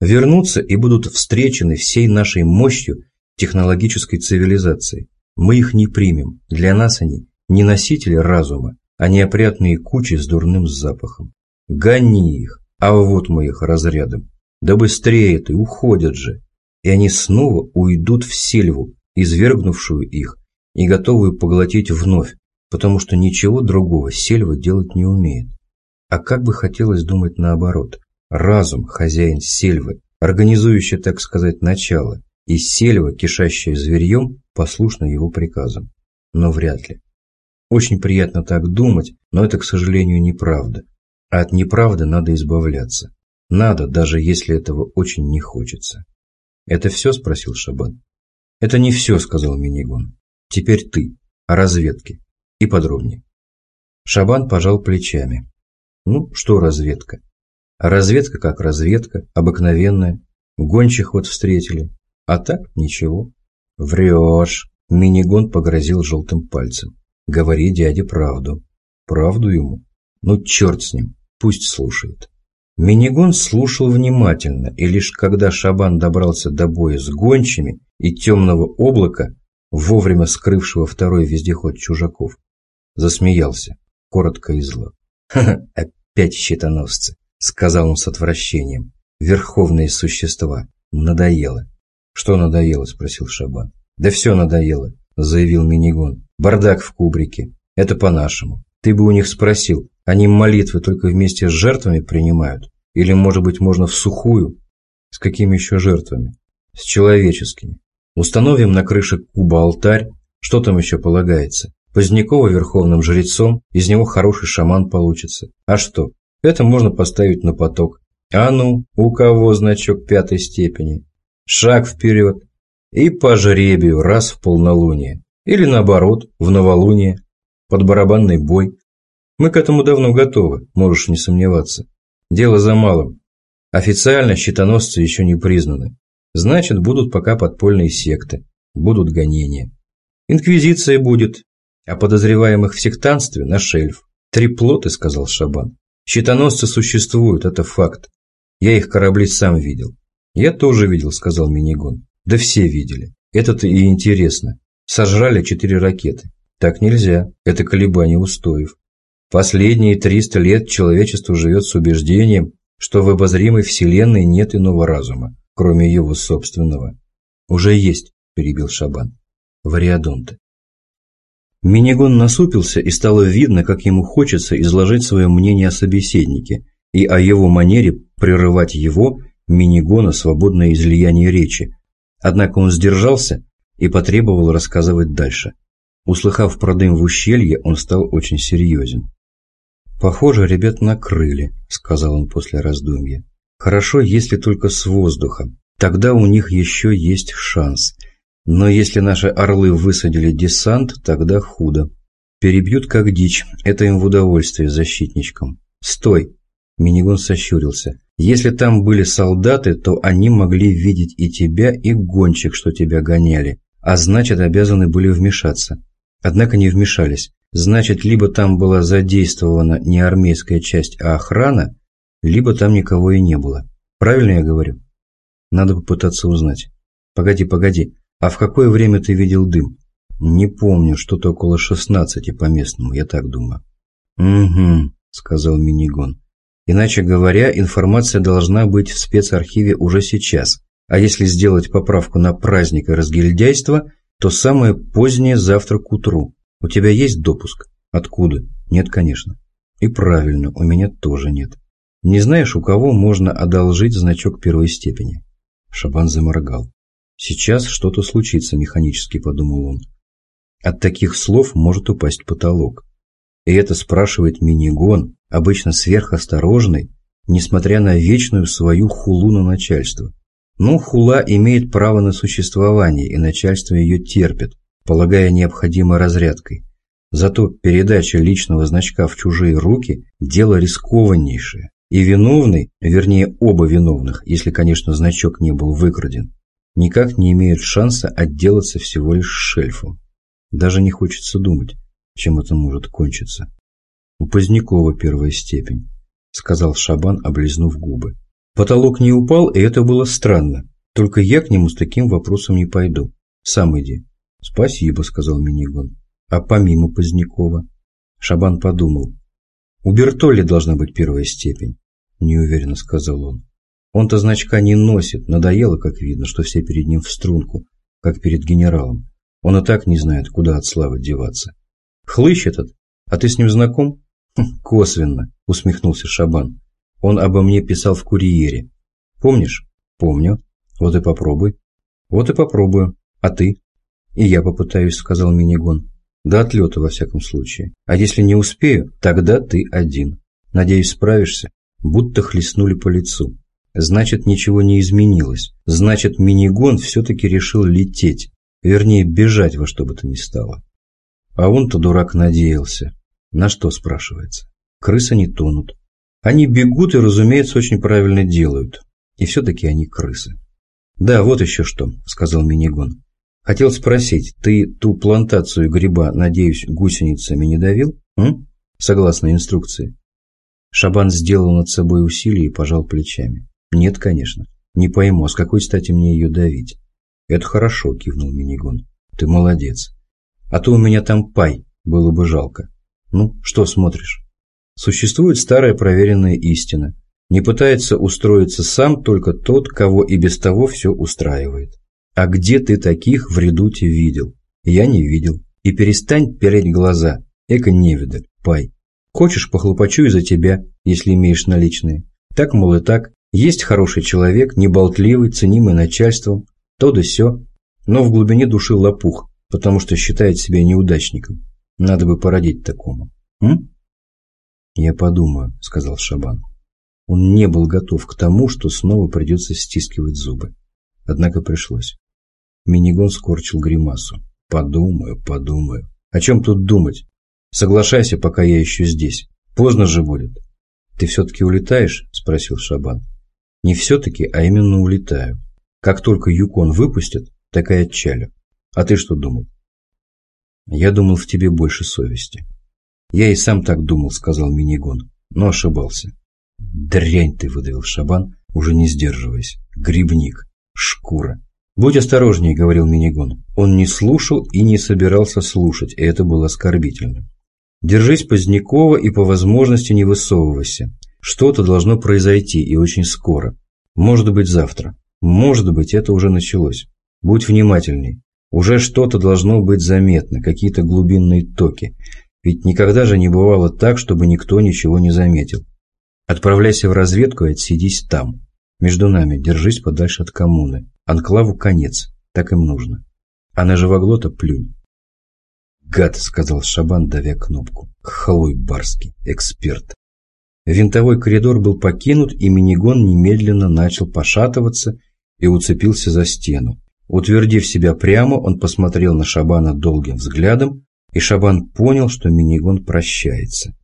Вернутся и будут встречены всей нашей мощью технологической цивилизации. Мы их не примем. Для нас они не носители разума, а неопрятные кучи с дурным запахом. Гони их, а вот мы их разрядом. Да быстрее ты, уходят же. И они снова уйдут в сельву, извергнувшую их и готовую поглотить вновь, потому что ничего другого сельва делать не умеет. А как бы хотелось думать наоборот. Разум, хозяин сельвы, организующий, так сказать, начало, и сельва, кишащая зверьем, послушна его приказам. Но вряд ли. Очень приятно так думать, но это, к сожалению, неправда. А от неправды надо избавляться. Надо, даже если этого очень не хочется. «Это все?» – спросил Шабан. «Это не все», – сказал Минигон. «Теперь ты. О разведке. И подробнее». Шабан пожал плечами. «Ну, что разведка? Разведка как разведка, обыкновенная. Гончих вот встретили. А так ничего. Врешь. Минигон погрозил желтым пальцем. Говори дяде правду. Правду ему? Ну, черт с ним. Пусть слушает. Минигон слушал внимательно, и лишь когда Шабан добрался до боя с гончими и темного облака, вовремя скрывшего второй вездеход чужаков, засмеялся, коротко и зло. «Ха-ха, опять щитоносцы!» — сказал он с отвращением. «Верховные существа. Надоело». «Что надоело?» – спросил Шабан. «Да все надоело», – заявил Минигон. «Бардак в кубрике. Это по-нашему. Ты бы у них спросил, они молитвы только вместе с жертвами принимают? Или, может быть, можно в сухую? С какими еще жертвами? С человеческими. Установим на крыше куба алтарь, что там еще полагается? Позднякова верховным жрецом, из него хороший шаман получится. А что? Это можно поставить на поток. А ну, у кого значок пятой степени? Шаг вперед. И по жребию раз в полнолуние. Или наоборот, в новолуние. Под барабанный бой. Мы к этому давно готовы, можешь не сомневаться. Дело за малым. Официально щитоносцы еще не признаны. Значит, будут пока подпольные секты, будут гонения. Инквизиция будет, а подозреваемых в сектанстве на шельф. Три плоты, сказал Шабан. Щитоносцы существуют, это факт. Я их корабли сам видел. Я тоже видел, сказал Минигон. Да все видели. Это-то и интересно. Сожрали четыре ракеты. Так нельзя. Это колебание устоев. Последние 300 лет человечество живет с убеждением, что в обозримой вселенной нет иного разума, кроме его собственного. «Уже есть», – перебил Шабан. «Вариадонты». Минигон насупился, и стало видно, как ему хочется изложить свое мнение о собеседнике и о его манере прерывать его, Минигона, свободное излияние речи. Однако он сдержался и потребовал рассказывать дальше. Услыхав про дым в ущелье, он стал очень серьезен. «Похоже, ребят накрыли», — сказал он после раздумья. «Хорошо, если только с воздуха. Тогда у них еще есть шанс. Но если наши орлы высадили десант, тогда худо. Перебьют как дичь, это им в удовольствие защитничкам. Стой!» Минигон сощурился. «Если там были солдаты, то они могли видеть и тебя, и гонщик, что тебя гоняли, а значит, обязаны были вмешаться. Однако не вмешались. Значит, либо там была задействована не армейская часть, а охрана, либо там никого и не было. Правильно я говорю? Надо попытаться узнать. Погоди, погоди, а в какое время ты видел дым? Не помню, что-то около шестнадцати по местному, я так думаю. Угу, сказал Минигон. Иначе говоря, информация должна быть в спецархиве уже сейчас. А если сделать поправку на праздник и разгильдяйство, то самое позднее завтра к утру. У тебя есть допуск? Откуда? Нет, конечно. И правильно, у меня тоже нет. Не знаешь, у кого можно одолжить значок первой степени? Шабан заморгал. Сейчас что-то случится, механически подумал он. От таких слов может упасть потолок. И это спрашивает Минигон, обычно сверхосторожный, несмотря на вечную свою хулу на начальство. Но хула имеет право на существование, и начальство ее терпит, полагая необходимой разрядкой. Зато передача личного значка в чужие руки – дело рискованнейшее. И виновный, вернее оба виновных, если, конечно, значок не был выкраден, никак не имеют шанса отделаться всего лишь шельфом. Даже не хочется думать, чем это может кончиться. У Позднякова первая степень, сказал Шабан, облизнув губы. Потолок не упал, и это было странно. Только я к нему с таким вопросом не пойду. Сам иди. «Спасибо», — сказал Минигон. «А помимо Позднякова?» Шабан подумал. «У Бертолли должна быть первая степень», — неуверенно сказал он. «Он-то значка не носит, надоело, как видно, что все перед ним в струнку, как перед генералом. Он и так не знает, куда от славы деваться». «Хлыщ этот? А ты с ним знаком?» «Косвенно», — усмехнулся Шабан. «Он обо мне писал в курьере. Помнишь?» «Помню. Вот и попробуй». «Вот и попробую. А ты?» «И я попытаюсь», — сказал Минигон. «До отлета, во всяком случае. А если не успею, тогда ты один. Надеюсь, справишься?» Будто хлестнули по лицу. Значит, ничего не изменилось. Значит, Минигон все-таки решил лететь. Вернее, бежать во что бы то ни стало. А он-то, дурак, надеялся. На что, спрашивается? Крысы не тонут. Они бегут и, разумеется, очень правильно делают. И все-таки они крысы. «Да, вот еще что», — сказал Минигон. Хотел спросить, ты ту плантацию гриба, надеюсь, гусеницами не давил? М? Согласно инструкции. Шабан сделал над собой усилие и пожал плечами. Нет, конечно. Не пойму, а с какой стати мне ее давить? Это хорошо, кивнул Минигон. Ты молодец. А то у меня там пай, было бы жалко. Ну, что смотришь? Существует старая проверенная истина. Не пытается устроиться сам только тот, кого и без того все устраивает. А где ты таких в редуте видел? Я не видел. И перестань переть глаза. Эко-невидаль, пай. Хочешь, похлопочу из-за тебя, если имеешь наличные. Так, мол, и так. Есть хороший человек, неболтливый, ценимый начальством, то да сё. Но в глубине души лопух, потому что считает себя неудачником. Надо бы породить такому. М? Я подумаю, сказал Шабан. Он не был готов к тому, что снова придется стискивать зубы. Однако пришлось. Минигон скорчил гримасу. Подумаю, подумаю. О чем тут думать? Соглашайся, пока я еще здесь. Поздно же будет. Ты все-таки улетаешь? Спросил Шабан. Не все-таки, а именно улетаю. Как только Юкон выпустят, так и отчалю. А ты что думал? Я думал, в тебе больше совести. Я и сам так думал, сказал Минигон, но ошибался. Дрянь ты, выдавил Шабан, уже не сдерживаясь. Грибник, шкура. «Будь осторожнее», — говорил Минигон. Он не слушал и не собирался слушать, и это было оскорбительно. «Держись Позднякова и по возможности не высовывайся. Что-то должно произойти, и очень скоро. Может быть, завтра. Может быть, это уже началось. Будь внимательней. Уже что-то должно быть заметно, какие-то глубинные токи. Ведь никогда же не бывало так, чтобы никто ничего не заметил. Отправляйся в разведку и отсидись там. Между нами, держись подальше от коммуны. Анклаву конец, так им нужно. А на живоглота плюнь. «Гад», — сказал Шабан, давя кнопку. «Халуй барский, эксперт». Винтовой коридор был покинут, и минигон немедленно начал пошатываться и уцепился за стену. Утвердив себя прямо, он посмотрел на Шабана долгим взглядом, и Шабан понял, что минигон прощается.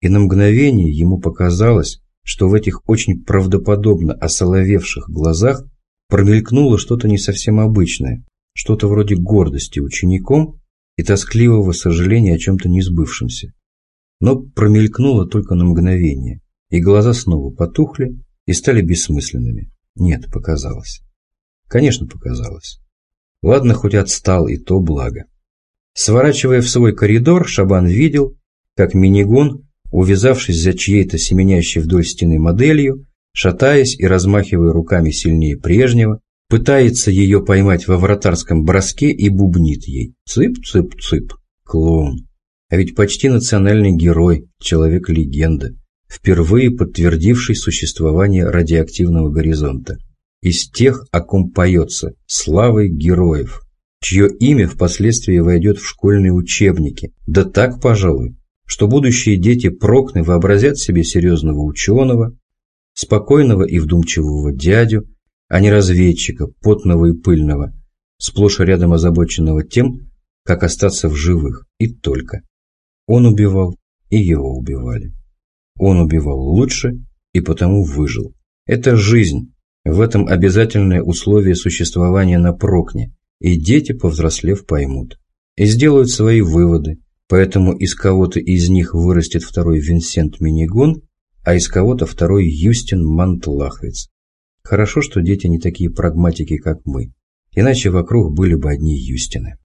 И на мгновение ему показалось, что в этих очень правдоподобно осоловевших глазах промелькнуло что-то не совсем обычное, что-то вроде гордости учеником и тоскливого сожаления о чем-то несбывшемся. Но промелькнуло только на мгновение, и глаза снова потухли и стали бессмысленными. Нет, показалось. Конечно, показалось. Ладно, хоть отстал, и то благо. Сворачивая в свой коридор, Шабан видел, как минигон, увязавшись за чьей-то семенящей вдоль стены моделью, шатаясь и размахивая руками сильнее прежнего, пытается ее поймать во вратарском броске и бубнит ей «Цып-цып-цып, клоун». А ведь почти национальный герой, человек-легенда, впервые подтвердивший существование радиоактивного горизонта. Из тех, о ком поется славой героев, чье имя впоследствии войдет в школьные учебники. Да так, пожалуй, что будущие дети Прокны вообразят себе серьезного ученого, спокойного и вдумчивого дядю, а не разведчика, потного и пыльного, сплошь и рядом озабоченного тем, как остаться в живых, и только. Он убивал, и его убивали. Он убивал лучше и потому выжил. Это жизнь, в этом обязательное условие существования на Прокне, и дети, повзрослев, поймут. И сделают свои выводы, поэтому из кого-то из них вырастет второй Винсент Минигон, а из кого-то второй Юстин Мантлахвиц. Хорошо, что дети не такие прагматики, как мы. Иначе вокруг были бы одни Юстины.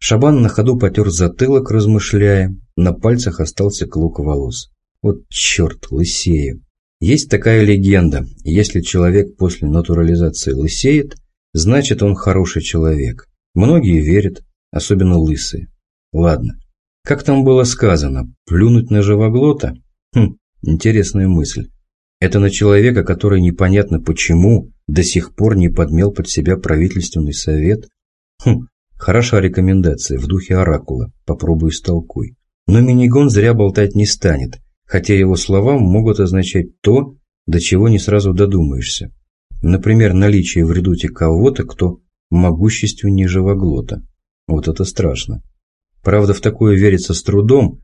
Шабан на ходу потер затылок, размышляя. На пальцах остался клок волос. Вот черт, лысею. Есть такая легенда. Если человек после натурализации лысеет, значит он хороший человек. Многие верят, особенно лысые. Ладно. Как там было сказано? Плюнуть на живоглота? Хм, Интересная мысль. Это на человека, который непонятно почему до сих пор не подмел под себя правительственный совет? Хм, хороша рекомендация в духе оракула, попробуй истолкуй. Но Минигон зря болтать не станет, хотя его слова могут означать то, до чего не сразу додумаешься. Например, наличие в редуте кого-то, кто могущественнее живоглота. Вот это страшно. Правда, в такое верится с трудом,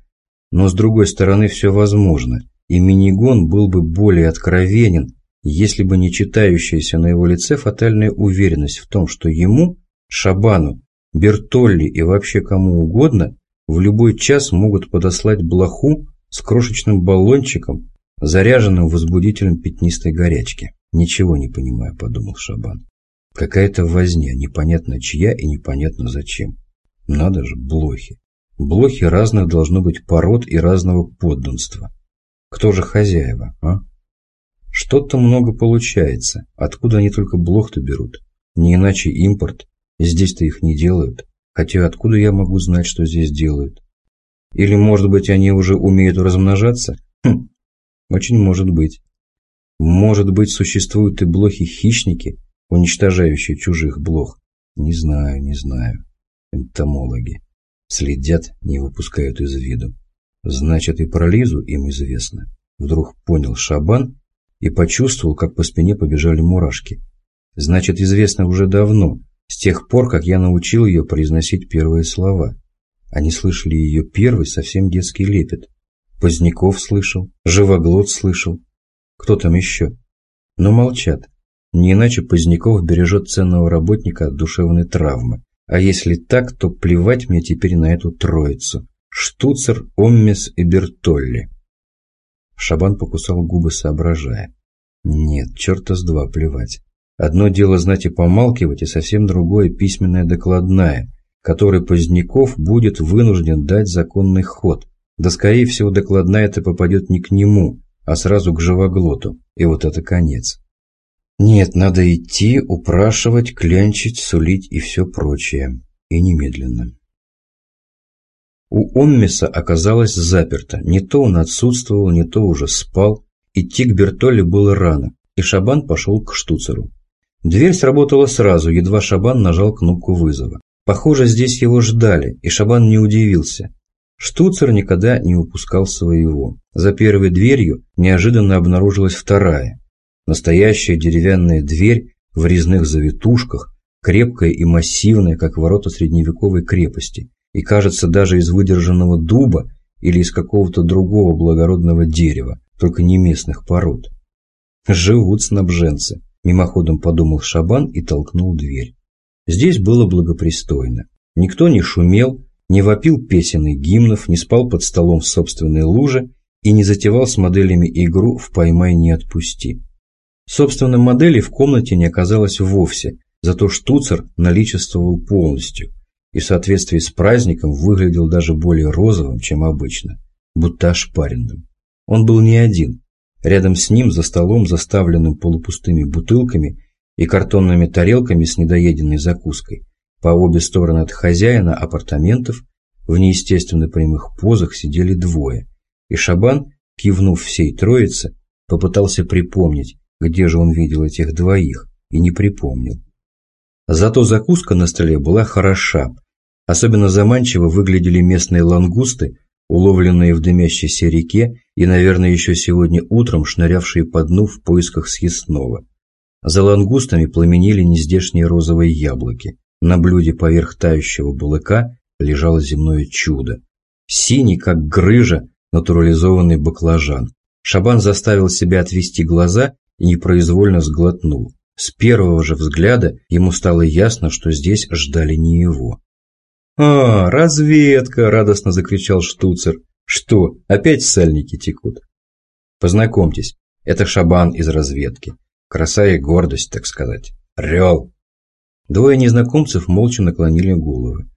но с другой стороны все возможно – и Минигон был бы более откровенен, если бы не читающаяся на его лице фатальная уверенность в том, что ему, Шабану, Бертолли и вообще кому угодно в любой час могут подослать блоху с крошечным баллончиком, заряженным возбудителем пятнистой горячки. «Ничего не понимаю», — подумал Шабан. «Какая-то возня, непонятно чья и непонятно зачем. Надо же, блохи. Блохи разных должно быть пород и разного подданства. Кто же хозяева, а? Что-то много получается. Откуда они только блох-то берут? Не иначе импорт. Здесь-то их не делают. Хотя откуда я могу знать, что здесь делают? Или, может быть, они уже умеют размножаться? Хм, очень может быть. Может быть, существуют и блохи-хищники, уничтожающие чужих блох? Не знаю, не знаю. Энтомологи. Следят, не выпускают из виду. Значит, и про Лизу им известно. Вдруг понял Шабан и почувствовал, как по спине побежали мурашки. Значит, известно уже давно, с тех пор, как я научил ее произносить первые слова. Они слышали ее первый, совсем детский лепет. Поздняков слышал, Живоглот слышал. Кто там еще? Но молчат. Не иначе Поздняков бережет ценного работника от душевной травмы. А если так, то плевать мне теперь на эту троицу. Штуцер, Оммес и Бертолли. Шабан покусал губы, соображая. Нет, черта с два плевать. Одно дело знать и помалкивать, и совсем другое письменная докладная, которой Поздняков будет вынужден дать законный ход. Да, скорее всего, докладная это попадет не к нему, а сразу к живоглоту. И вот это конец. Нет, надо идти, упрашивать, клянчить, сулить и все прочее. И немедленно. У Оммиса оказалось заперто. Не то он отсутствовал, не то уже спал. Идти к Бертоле было рано, и Шабан пошел к штуцеру. Дверь сработала сразу, едва Шабан нажал кнопку вызова. Похоже, здесь его ждали, и Шабан не удивился. Штуцер никогда не упускал своего. За первой дверью неожиданно обнаружилась вторая. Настоящая деревянная дверь в резных завитушках, крепкая и массивная, как ворота средневековой крепости и кажется даже из выдержанного дуба или из какого-то другого благородного дерева, только не местных пород. Живут снабженцы, мимоходом подумал Шабан и толкнул дверь. Здесь было благопристойно. Никто не шумел, не вопил песен и гимнов, не спал под столом в собственной луже и не затевал с моделями игру в «поймай, не отпусти». Собственно, модели в комнате не оказалось вовсе, зато штуцер наличествовал полностью – и в соответствии с праздником выглядел даже более розовым, чем обычно, будто ошпаренным. Он был не один. Рядом с ним, за столом, заставленным полупустыми бутылками и картонными тарелками с недоеденной закуской, по обе стороны от хозяина апартаментов в неестественно прямых позах сидели двое, и Шабан, кивнув всей троице, попытался припомнить, где же он видел этих двоих, и не припомнил. Зато закуска на столе была хороша, Особенно заманчиво выглядели местные лангусты, уловленные в дымящейся реке и, наверное, еще сегодня утром шнырявшие по дну в поисках съестного. За лангустами пламенели нездешние розовые яблоки. На блюде поверх тающего булыка лежало земное чудо. Синий, как грыжа, натурализованный баклажан. Шабан заставил себя отвести глаза и непроизвольно сглотнул. С первого же взгляда ему стало ясно, что здесь ждали не его. «А, разведка!» – радостно закричал Штуцер. «Что, опять сальники текут?» «Познакомьтесь, это Шабан из разведки. Краса и гордость, так сказать. Рел!» Двое незнакомцев молча наклонили головы.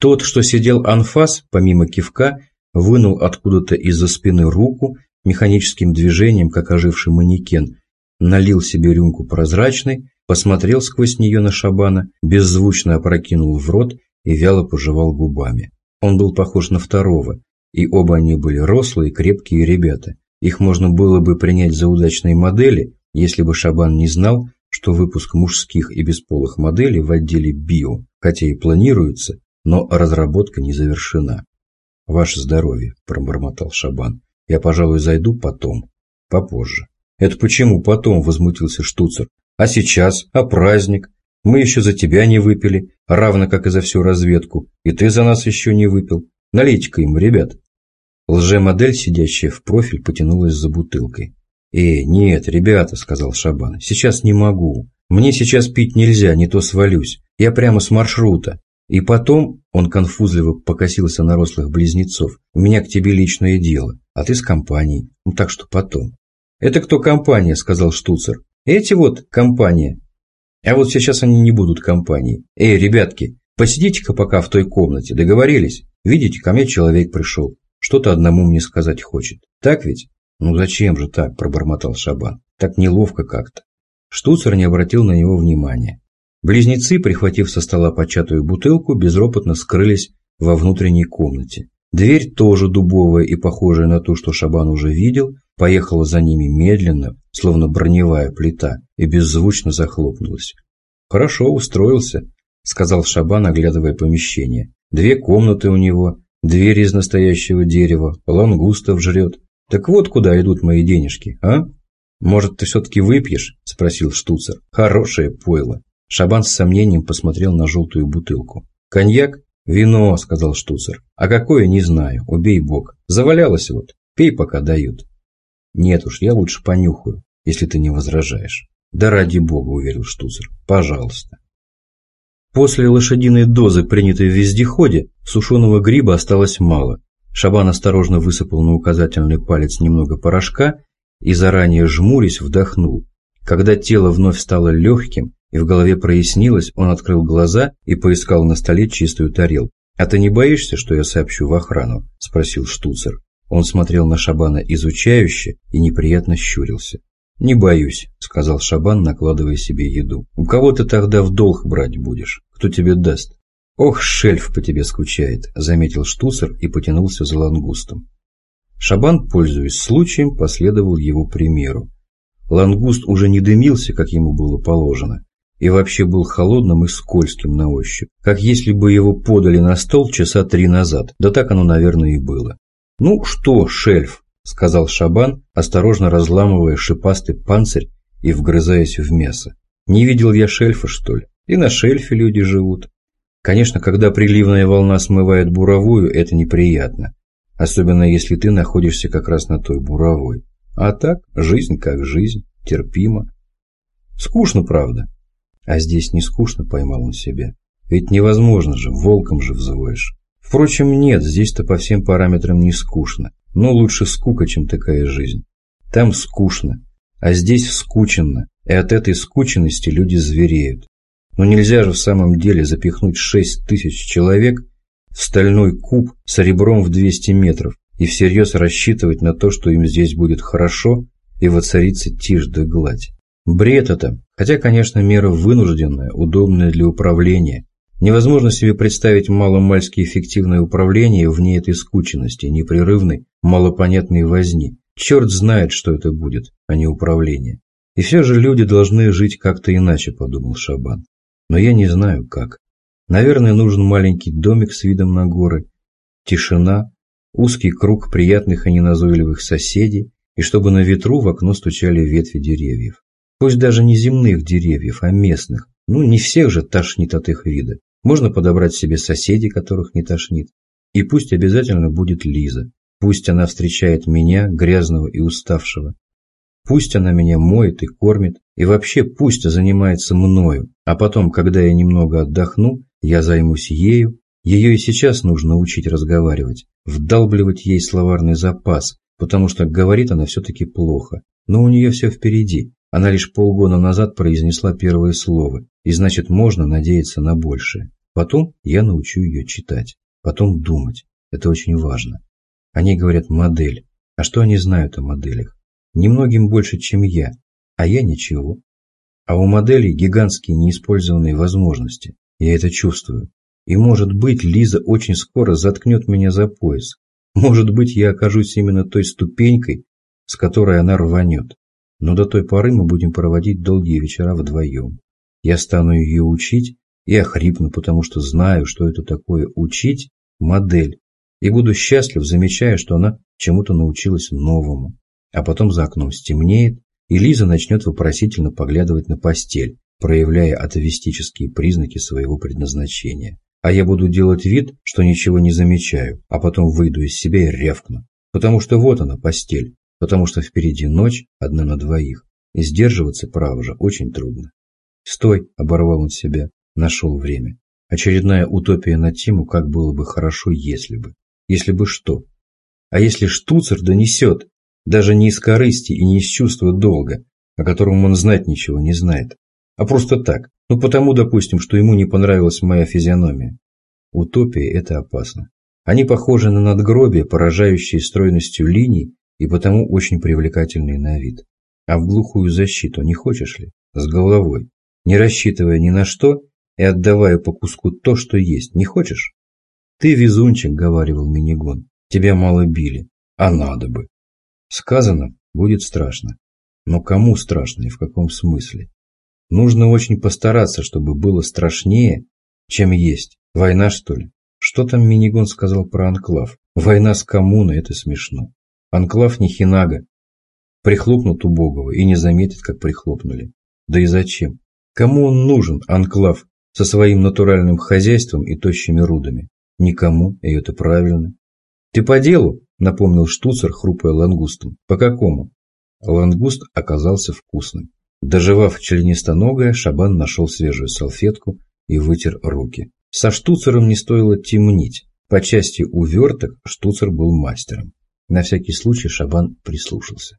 Тот, что сидел анфас, помимо кивка, вынул откуда-то из-за спины руку, механическим движением, как оживший манекен, налил себе рюмку прозрачной, посмотрел сквозь нее на Шабана, беззвучно опрокинул в рот и вяло пожевал губами. Он был похож на второго, и оба они были рослые, крепкие ребята. Их можно было бы принять за удачные модели, если бы Шабан не знал, что выпуск мужских и бесполых моделей в отделе «Био», хотя и планируется, но разработка не завершена. «Ваше здоровье», – пробормотал Шабан. «Я, пожалуй, зайду потом. Попозже». «Это почему потом?» – возмутился Штуцер. «А сейчас? А праздник? Мы еще за тебя не выпили, равно как и за всю разведку, и ты за нас еще не выпил. Налейте-ка им, ребят». Лже-модель, сидящая в профиль, потянулась за бутылкой. «Э, нет, ребята», — сказал Шабан, — «сейчас не могу. Мне сейчас пить нельзя, не то свалюсь. Я прямо с маршрута. И потом, он конфузливо покосился на рослых близнецов, у меня к тебе личное дело, а ты с компанией, ну так что потом. Это кто компания, сказал Штуцер. Эти вот компания, а вот сейчас они не будут компанией. Эй, ребятки, посидите-ка пока в той комнате, договорились? Видите, ко мне человек пришел. Что-то одному мне сказать хочет. Так ведь? Ну зачем же так, пробормотал Шабан. Так неловко как-то. Штуцер не обратил на него внимания. Близнецы, прихватив со стола початую бутылку, безропотно скрылись во внутренней комнате. Дверь, тоже дубовая и похожая на ту, что Шабан уже видел, поехала за ними медленно, словно броневая плита, и беззвучно захлопнулась. «Хорошо устроился», — сказал Шабан, оглядывая помещение. «Две комнаты у него, дверь из настоящего дерева, лангустов жрет. Так вот куда идут мои денежки, а?» «Может, ты все-таки выпьешь?» – спросил Штуцер. «Хорошее пойло». Шабан с сомнением посмотрел на желтую бутылку. «Коньяк?» «Вино», – сказал Штуцер. «А какое, не знаю. Убей бог. Завалялось вот. Пей, пока дают». «Нет уж, я лучше понюхаю, если ты не возражаешь». «Да ради бога», – уверил Штуцер. «Пожалуйста». После лошадиной дозы, принятой в вездеходе, сушеного гриба осталось мало. Шабан осторожно высыпал на указательный палец немного порошка и, заранее жмурясь, вдохнул. Когда тело вновь стало легким и в голове прояснилось, он открыл глаза и поискал на столе чистую тарелку. «А ты не боишься, что я сообщу в охрану?» – спросил Штуцер. Он смотрел на Шабана изучающе и неприятно щурился. «Не боюсь», – сказал Шабан, накладывая себе еду. «У кого ты тогда в долг брать будешь? Кто тебе даст?» «Ох, шельф по тебе скучает», – заметил Штуцер и потянулся за лангустом. Шабан, пользуясь случаем, последовал его примеру. Лангуст уже не дымился, как ему было положено, и вообще был холодным и скользким на ощупь, как если бы его подали на стол часа три назад, да так оно, наверное, и было. «Ну что, шельф», — сказал Шабан, осторожно разламывая шипастый панцирь и вгрызаясь в мясо. «Не видел я шельфа, что ли? И на шельфе люди живут. Конечно, когда приливная волна смывает буровую, это неприятно. Особенно если ты находишься как раз на той буровой. А так, жизнь как жизнь, терпимо. Скучно, правда. А здесь не скучно, поймал он себя. Ведь невозможно же, волком же взываешь. Впрочем, нет, здесь-то по всем параметрам не скучно. Но лучше скука, чем такая жизнь. Там скучно, а здесь скученно, и от этой скученности люди звереют. Но нельзя же в самом деле запихнуть шесть тысяч человек в стальной куб с ребром в 200 метров и всерьез рассчитывать на то, что им здесь будет хорошо и воцарится тишь да гладь. Бред это, хотя, конечно, мера вынужденная, удобная для управления. Невозможно себе представить маломальски эффективное управление вне этой скученности, непрерывной, малопонятной возни. Черт знает, что это будет, а не управление. И все же люди должны жить как-то иначе, подумал Шабан. Но я не знаю как. Наверное, нужен маленький домик с видом на горы, тишина, узкий круг приятных и неназойливых соседей, и чтобы на ветру в окно стучали ветви деревьев. Пусть даже не земных деревьев, а местных. Ну, не всех же тошнит от их вида. Можно подобрать себе соседей, которых не тошнит. И пусть обязательно будет Лиза. Пусть она встречает меня, грязного и уставшего. Пусть она меня моет и кормит, и вообще пусть занимается мною, а потом, когда я немного отдохну, я займусь ею. Ее и сейчас нужно учить разговаривать, вдалбливать ей словарный запас, потому что говорит она все-таки плохо. Но у нее все впереди. Она лишь полгода назад произнесла первое слово, и значит можно надеяться на большее. Потом я научу ее читать, потом думать. Это очень важно. Они говорят «модель». А что они знают о моделях? Немногим больше, чем я, а я ничего. А у моделей гигантские неиспользованные возможности. Я это чувствую. И может быть, Лиза очень скоро заткнет меня за пояс. Может быть, я окажусь именно той ступенькой, с которой она рванет. Но до той поры мы будем проводить долгие вечера вдвоем. Я стану ее учить и охрипну, потому что знаю, что это такое учить модель. И буду счастлив, замечая, что она чему-то научилась новому. А потом за окном стемнеет, и Лиза начнет вопросительно поглядывать на постель, проявляя атовистические признаки своего предназначения. А я буду делать вид, что ничего не замечаю, а потом выйду из себя и рявкну. Потому что вот она, постель. Потому что впереди ночь, одна на двоих. И сдерживаться, право же, очень трудно. «Стой!» – оборвал он себя. Нашел время. Очередная утопия на тему, как было бы хорошо, если бы. Если бы что? А если штуцер донесет? Даже не из корысти и не из чувства долга, о котором он знать ничего не знает, а просто так. Ну потому, допустим, что ему не понравилась моя физиономия. Утопия – это опасно. Они похожи на надгробия, поражающие стройностью линий и потому очень привлекательные на вид. А в глухую защиту не хочешь ли? С головой. Не рассчитывая ни на что и отдавая по куску то, что есть. Не хочешь? «Ты везунчик», — говаривал Минигон. «Тебя мало били. А надо бы». Сказано, будет страшно. Но кому страшно и в каком смысле? Нужно очень постараться, чтобы было страшнее, чем есть. Война, что ли? Что там Минигон сказал про анклав? Война с коммуной – это смешно. Анклав не хинага. Прихлопнут убогого и не заметит, как прихлопнули. Да и зачем? Кому он нужен, анклав, со своим натуральным хозяйством и тощими рудами? Никому, и это правильно. Ты по делу? Напомнил штуцер, хрупая лангустом. По какому? Лангуст оказался вкусным. Доживав членистоногое, Шабан нашел свежую салфетку и вытер руки. Со штуцером не стоило темнить. По части уверток штуцер был мастером. На всякий случай Шабан прислушался.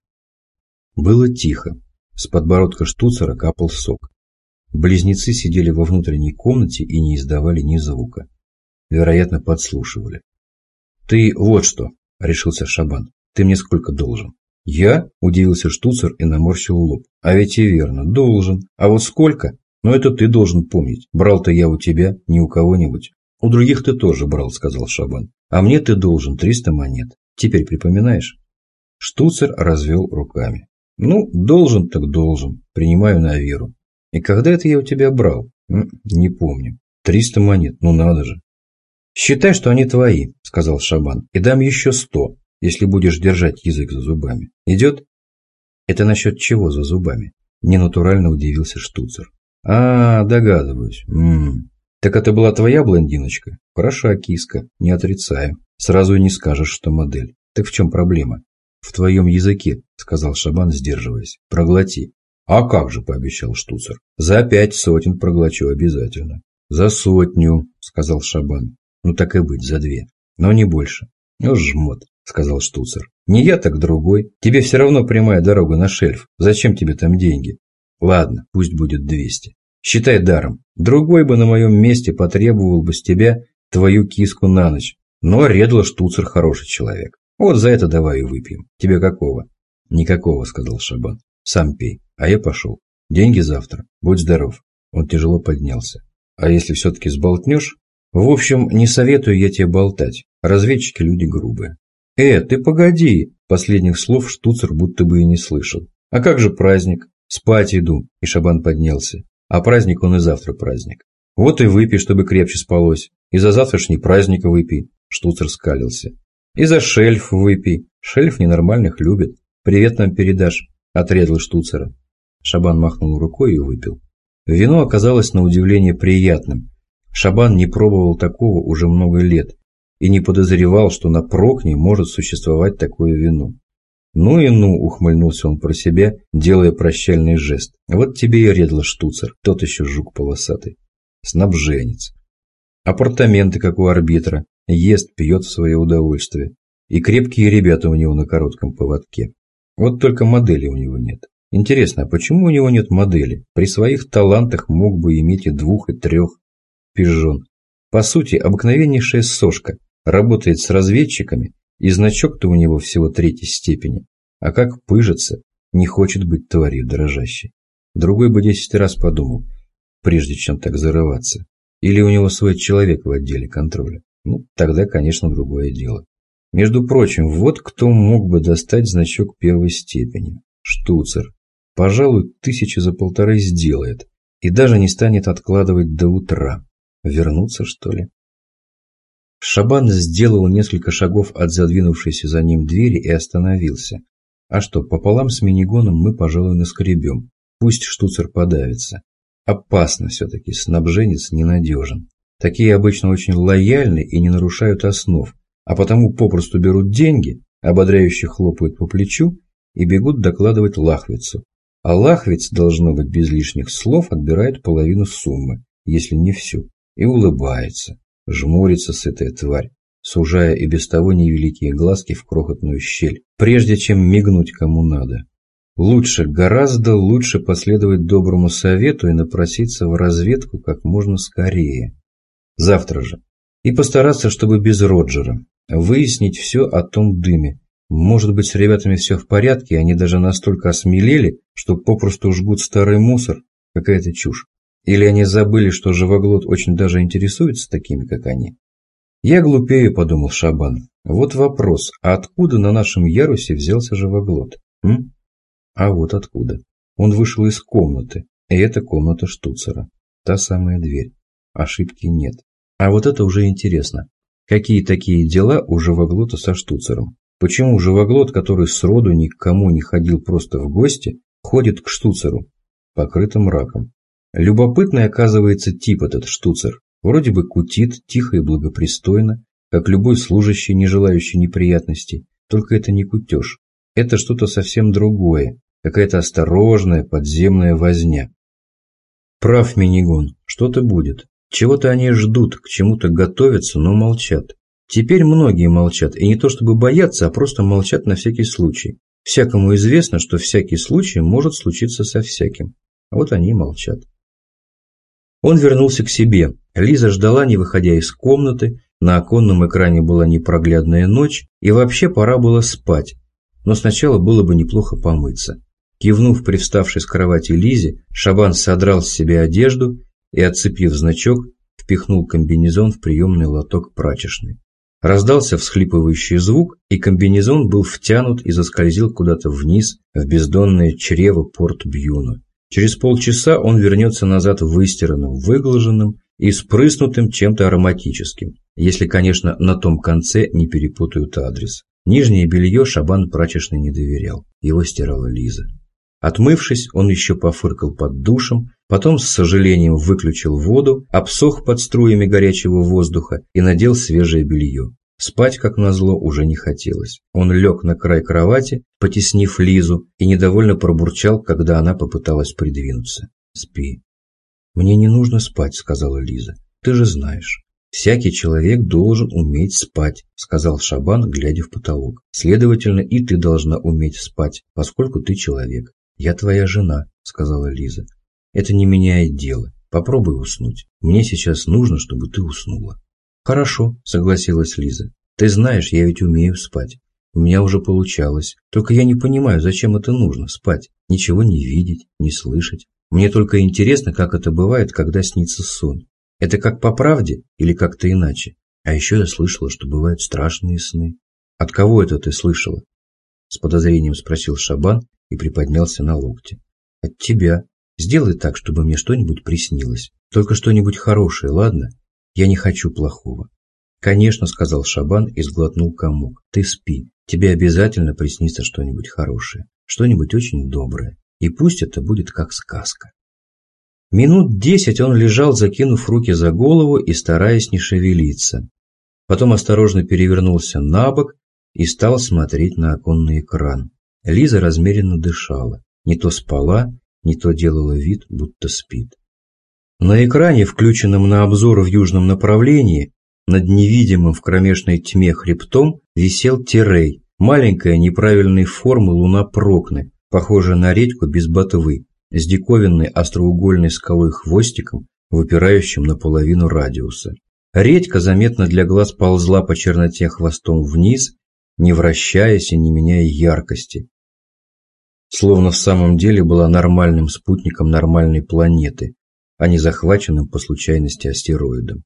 Было тихо. С подбородка штуцера капал сок. Близнецы сидели во внутренней комнате и не издавали ни звука. Вероятно, подслушивали. «Ты вот что», — решился Шабан, — «ты мне сколько должен?» «Я?» – удивился штуцер и наморщил лоб. «А ведь и верно, должен. А вот сколько? Ну это ты должен помнить. Брал-то я у тебя, не у кого-нибудь». «У других ты тоже брал», – сказал Шабан. «А мне ты должен триста монет. Теперь припоминаешь?» Штуцер развел руками. «Ну, должен так должен. Принимаю на веру. И когда это я у тебя брал? Не помню. Триста монет, ну надо же». «Считай, что они твои», – сказал Шабан, – «и дам еще сто если будешь держать язык за зубами. Идет? Это насчет чего за зубами? Ненатурально удивился штуцер. А, догадываюсь. М -м. Так это была твоя блондиночка? Хороша киска, не отрицаю. Сразу не скажешь, что модель. Так в чем проблема? В твоем языке, сказал Шабан, сдерживаясь. Проглоти. А как же, пообещал штуцер. За пять сотен проглочу обязательно. За сотню, сказал Шабан. Ну так и быть, за две. Но не больше. Ну, жмот. – сказал Штуцер. «Не я, так другой. Тебе все равно прямая дорога на шельф. Зачем тебе там деньги?» «Ладно, пусть будет двести. Считай даром. Другой бы на моем месте потребовал бы с тебя твою киску на ночь. Но Редла Штуцер хороший человек. Вот за это давай и выпьем. Тебе какого?» «Никакого», – сказал Шабан. «Сам пей. А я пошел. Деньги завтра. Будь здоров». Он тяжело поднялся. «А если все-таки сболтнешь?» «В общем, не советую я тебе болтать. Разведчики люди грубые. «Э, ты погоди!» Последних слов Штуцер будто бы и не слышал. «А как же праздник?» «Спать иду!» И Шабан поднялся. «А праздник он и завтра праздник. Вот и выпей, чтобы крепче спалось. И за завтрашний праздник выпей!» Штуцер скалился. «И за шельф выпей. Шельф ненормальных любит. Привет нам передашь!» Отрезал Штуцера. Шабан махнул рукой и выпил. Вино оказалось на удивление приятным. Шабан не пробовал такого уже много лет и не подозревал, что на Прокне может существовать такое вино. «Ну и ну!» – ухмыльнулся он про себя, делая прощальный жест. «Вот тебе и редла штуцер, тот еще жук полосатый. Снабженец. Апартаменты, как у арбитра, ест, пьет в свое удовольствие. И крепкие ребята у него на коротком поводке. Вот только модели у него нет. Интересно, а почему у него нет модели? При своих талантах мог бы иметь и двух, и трех. Пижон. По сути, обыкновеннейшая сошка, работает с разведчиками, и значок-то у него всего третьей степени. А как пыжится, не хочет быть тварью дрожащей. Другой бы десять раз подумал, прежде чем так зарываться. Или у него свой человек в отделе контроля. Ну, тогда, конечно, другое дело. Между прочим, вот кто мог бы достать значок первой степени. Штуцер. Пожалуй, тысячи за полторы сделает. И даже не станет откладывать до утра. Вернуться, что ли? Шабан сделал несколько шагов от задвинувшейся за ним двери и остановился. А что, пополам с минигоном мы, пожалуй, наскребем. Пусть штуцер подавится. Опасно все-таки, снабженец ненадежен. Такие обычно очень лояльны и не нарушают основ, а потому попросту берут деньги, ободряюще хлопают по плечу и бегут докладывать лахвицу. А лахвиц, должно быть, без лишних слов отбирает половину суммы, если не всю, и улыбается. Жмурится сытая тварь, сужая и без того невеликие глазки в крохотную щель, прежде чем мигнуть кому надо. Лучше, гораздо лучше последовать доброму совету и напроситься в разведку как можно скорее. Завтра же. И постараться, чтобы без Роджера. Выяснить все о том дыме. Может быть, с ребятами все в порядке, они даже настолько осмелели, что попросту жгут старый мусор. Какая-то чушь. Или они забыли, что живоглот очень даже интересуется такими, как они? «Я глупею», — подумал Шабан. «Вот вопрос, а откуда на нашем ярусе взялся живоглот? М? А вот откуда. Он вышел из комнаты, и это комната штуцера. Та самая дверь. Ошибки нет. А вот это уже интересно. Какие такие дела у живоглота со штуцером? Почему живоглот, который сроду никому не ходил просто в гости, ходит к штуцеру, покрытым раком? Любопытный оказывается тип этот штуцер. Вроде бы кутит, тихо и благопристойно, как любой служащий, не желающий неприятностей. Только это не кутеж. Это что-то совсем другое, какая-то осторожная подземная возня. Прав Минигон, что-то будет. Чего-то они ждут, к чему-то готовятся, но молчат. Теперь многие молчат, и не то чтобы боятся, а просто молчат на всякий случай. Всякому известно, что всякий случай может случиться со всяким. А вот они и молчат. Он вернулся к себе. Лиза ждала, не выходя из комнаты. На оконном экране была непроглядная ночь, и вообще пора было спать. Но сначала было бы неплохо помыться. Кивнув привставшей с кровати Лизе, Шабан содрал с себя одежду и, отцепив значок, впихнул комбинезон в приемный лоток прачечной. Раздался всхлипывающий звук, и комбинезон был втянут и заскользил куда-то вниз в бездонное чрево порт Бьюна. Через полчаса он вернется назад выстиранным, выглаженным и спрыснутым чем-то ароматическим, если, конечно, на том конце не перепутают адрес. Нижнее белье Шабан прачечной не доверял, его стирала Лиза. Отмывшись, он еще пофыркал под душем, потом с сожалением выключил воду, обсох под струями горячего воздуха и надел свежее белье. Спать, как назло, уже не хотелось. Он лег на край кровати, потеснив Лизу, и недовольно пробурчал, когда она попыталась придвинуться. «Спи». «Мне не нужно спать», — сказала Лиза. «Ты же знаешь». «Всякий человек должен уметь спать», — сказал Шабан, глядя в потолок. «Следовательно, и ты должна уметь спать, поскольку ты человек. «Я твоя жена», — сказала Лиза. «Это не меняет дело. Попробуй уснуть. Мне сейчас нужно, чтобы ты уснула». «Хорошо», — согласилась Лиза. «Ты знаешь, я ведь умею спать. У меня уже получалось. Только я не понимаю, зачем это нужно, спать. Ничего не видеть, не слышать. Мне только интересно, как это бывает, когда снится сон. Это как по правде или как-то иначе? А еще я слышала, что бывают страшные сны. От кого это ты слышала? С подозрением спросил Шабан и приподнялся на локте. «От тебя. Сделай так, чтобы мне что-нибудь приснилось. Только что-нибудь хорошее, ладно? Я не хочу плохого». «Конечно», — сказал Шабан и сглотнул комок. «Ты спи. Тебе обязательно приснится что-нибудь хорошее. Что-нибудь очень доброе. И пусть это будет как сказка». Минут десять он лежал, закинув руки за голову и стараясь не шевелиться. Потом осторожно перевернулся на бок и стал смотреть на оконный экран. Лиза размеренно дышала. Не то спала, не то делала вид, будто спит. На экране, включенном на обзор в южном направлении, над невидимым в кромешной тьме хребтом висел Терей, маленькая неправильной формы луна Прокны, похожая на редьку без ботвы, с диковинной остроугольной скалой хвостиком, выпирающим наполовину радиуса. Редька заметно для глаз ползла по черноте хвостом вниз, не вращаясь и не меняя яркости, словно в самом деле была нормальным спутником нормальной планеты, а не захваченным по случайности астероидом.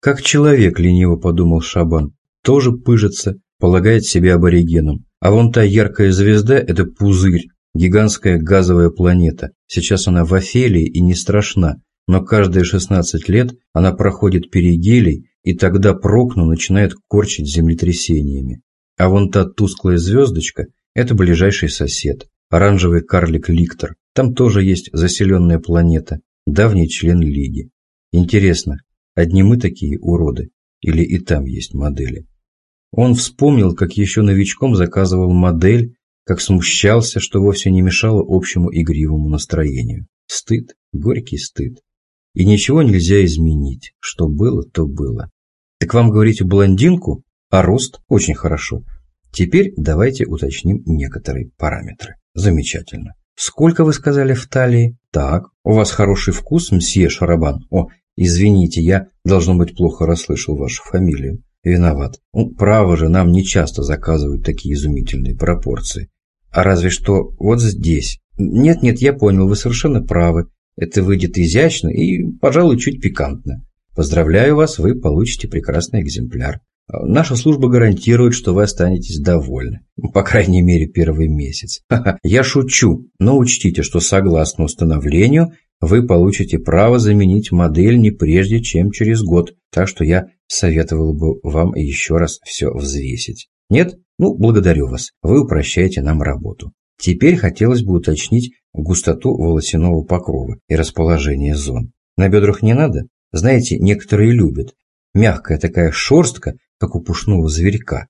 Как человек, лениво подумал Шабан, тоже пыжится, полагает себя аборигеном. А вон та яркая звезда – это пузырь, гигантская газовая планета. Сейчас она в Офелии и не страшна, но каждые 16 лет она проходит перигелий, и тогда Прокну начинает корчить землетрясениями. А вон та тусклая звездочка – это ближайший сосед, оранжевый карлик Ликтор. Там тоже есть заселенная планета, давний член Лиги. Интересно, одни мы такие уроды, или и там есть модели? Он вспомнил, как еще новичком заказывал модель, как смущался, что вовсе не мешало общему игривому настроению. Стыд, горький стыд. И ничего нельзя изменить. Что было, то было. Так вам говорите блондинку, а рост очень хорошо. Теперь давайте уточним некоторые параметры. Замечательно. Сколько вы сказали в талии? Так, у вас хороший вкус, мсье Шарабан. О, извините, я, должно быть, плохо расслышал вашу фамилию. Виноват. Ну, право же, нам не часто заказывают такие изумительные пропорции. А разве что вот здесь. Нет-нет, я понял, вы совершенно правы. Это выйдет изящно и, пожалуй, чуть пикантно. Поздравляю вас, вы получите прекрасный экземпляр. Наша служба гарантирует, что вы останетесь довольны. По крайней мере, первый месяц. *laughs* Я шучу, но учтите, что согласно установлению вы получите право заменить модель не прежде, чем через год. Так что я советовал бы вам еще раз все взвесить. Нет? Ну, благодарю вас. Вы упрощаете нам работу. Теперь хотелось бы уточнить густоту волосяного покрова и расположение зон. На бедрах не надо? Знаете, некоторые любят. Мягкая такая шерстка, как у пушного зверька.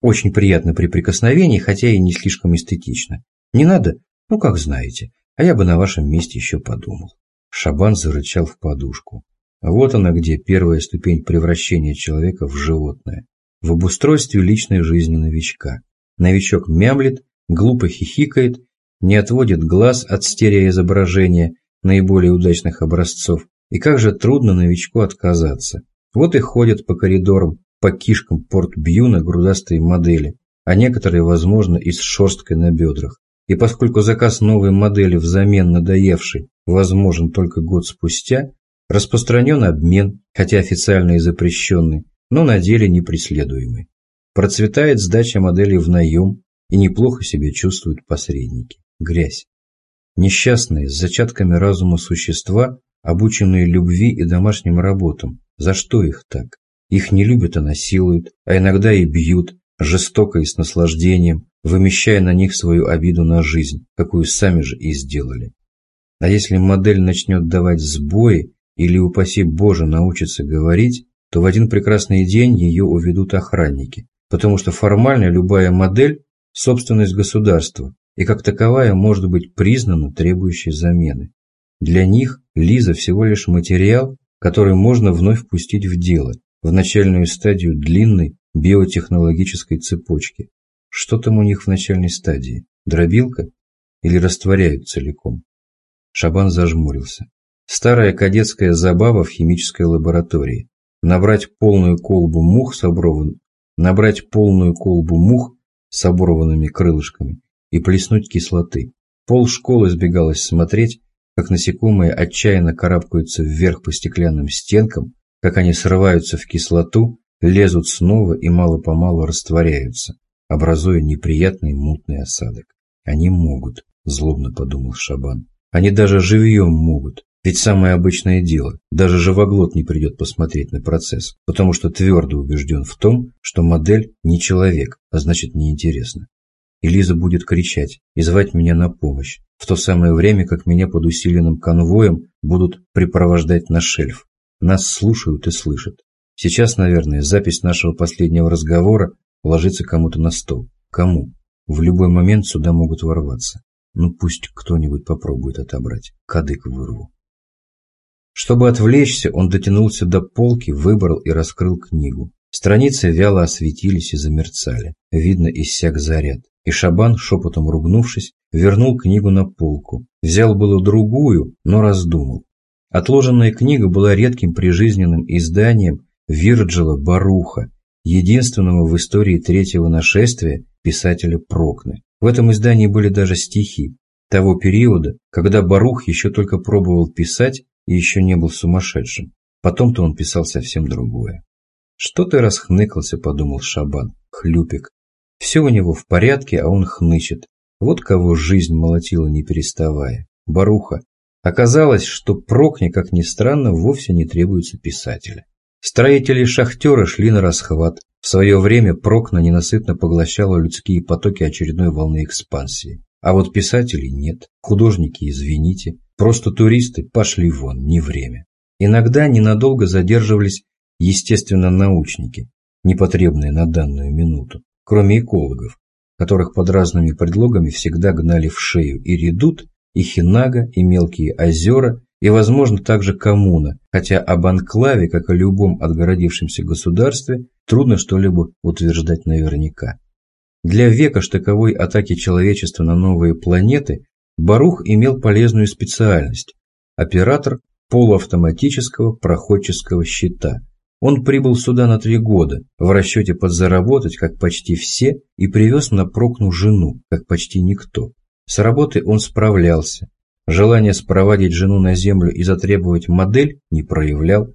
Очень приятно при прикосновении, хотя и не слишком эстетично. Не надо? Ну, как знаете. А я бы на вашем месте еще подумал. Шабан зарычал в подушку. Вот она где, первая ступень превращения человека в животное. В обустройстве личной жизни новичка. Новичок мямлет, глупо хихикает, не отводит глаз от стереоизображения наиболее удачных образцов. И как же трудно новичку отказаться. Вот и ходят по коридорам, по кишкам порт-бьюна грудастые модели, а некоторые, возможно, и с шерсткой на бедрах. И поскольку заказ новой модели взамен надоевшей возможен только год спустя, распространен обмен, хотя официально и запрещенный, но на деле непреследуемый. Процветает сдача моделей в наем, и неплохо себя чувствуют посредники. Грязь. Несчастные, с зачатками разума существа, обученные любви и домашним работам. За что их так? Их не любят, а насилуют, а иногда и бьют, жестоко и с наслаждением, вымещая на них свою обиду на жизнь, какую сами же и сделали. А если модель начнет давать сбои или, упаси Боже, научится говорить, то в один прекрасный день ее уведут охранники, потому что формально любая модель – собственность государства, и как таковая может быть признана требующей замены. Для них Лиза всего лишь материал, который можно вновь пустить в дело, в начальную стадию длинной биотехнологической цепочки. Что там у них в начальной стадии? Дробилка? Или растворяют целиком? Шабан зажмурился. Старая кадетская забава в химической лаборатории. Набрать полную колбу мух с оброван... Набрать полную колбу мух с оборванными крылышками и плеснуть кислоты. Пол школы сбегалось смотреть, как насекомые отчаянно карабкаются вверх по стеклянным стенкам, как они срываются в кислоту, лезут снова и мало-помалу растворяются, образуя неприятный мутный осадок. Они могут, злобно подумал Шабан. Они даже живьем могут, ведь самое обычное дело, даже живоглот не придет посмотреть на процесс, потому что твердо убежден в том, что модель не человек, а значит неинтересна. И Лиза будет кричать и звать меня на помощь, в то самое время, как меня под усиленным конвоем будут припровождать на шельф, нас слушают и слышат. Сейчас, наверное, запись нашего последнего разговора ложится кому-то на стол. Кому? В любой момент сюда могут ворваться. Ну пусть кто-нибудь попробует отобрать. Кадык вырву. Чтобы отвлечься, он дотянулся до полки, выбрал и раскрыл книгу. Страницы вяло осветились и замерцали. Видно, иссяк заряд. И Шабан, шепотом ругнувшись, вернул книгу на полку. Взял было другую, но раздумал. Отложенная книга была редким прижизненным изданием Вирджила Баруха, единственного в истории третьего нашествия писателя Прокны. В этом издании были даже стихи того периода, когда Барух еще только пробовал писать и еще не был сумасшедшим. Потом-то он писал совсем другое. «Что ты расхныкался?» – подумал Шабан. «Хлюпик. Все у него в порядке, а он хнычет. Вот кого жизнь молотила не переставая. Баруха, Оказалось, что Прокне, как ни странно, вовсе не требуется писателя. Строители шахтера шли на расхват. В свое время Прокна ненасытно поглощала людские потоки очередной волны экспансии. А вот писателей нет. Художники, извините. Просто туристы пошли вон, не время. Иногда ненадолго задерживались, естественно, научники, непотребные на данную минуту, кроме экологов, которых под разными предлогами всегда гнали в шею и редут, и Хинага, и мелкие озера, и, возможно, также коммуна, хотя об анклаве, как о любом отгородившемся государстве, трудно что-либо утверждать наверняка. Для века штыковой атаки человечества на новые планеты Барух имел полезную специальность – оператор полуавтоматического проходческого щита. Он прибыл сюда на три года, в расчете подзаработать, как почти все, и привез на прокну жену, как почти никто. С работой он справлялся. Желание спровадить жену на землю и затребовать модель не проявлял.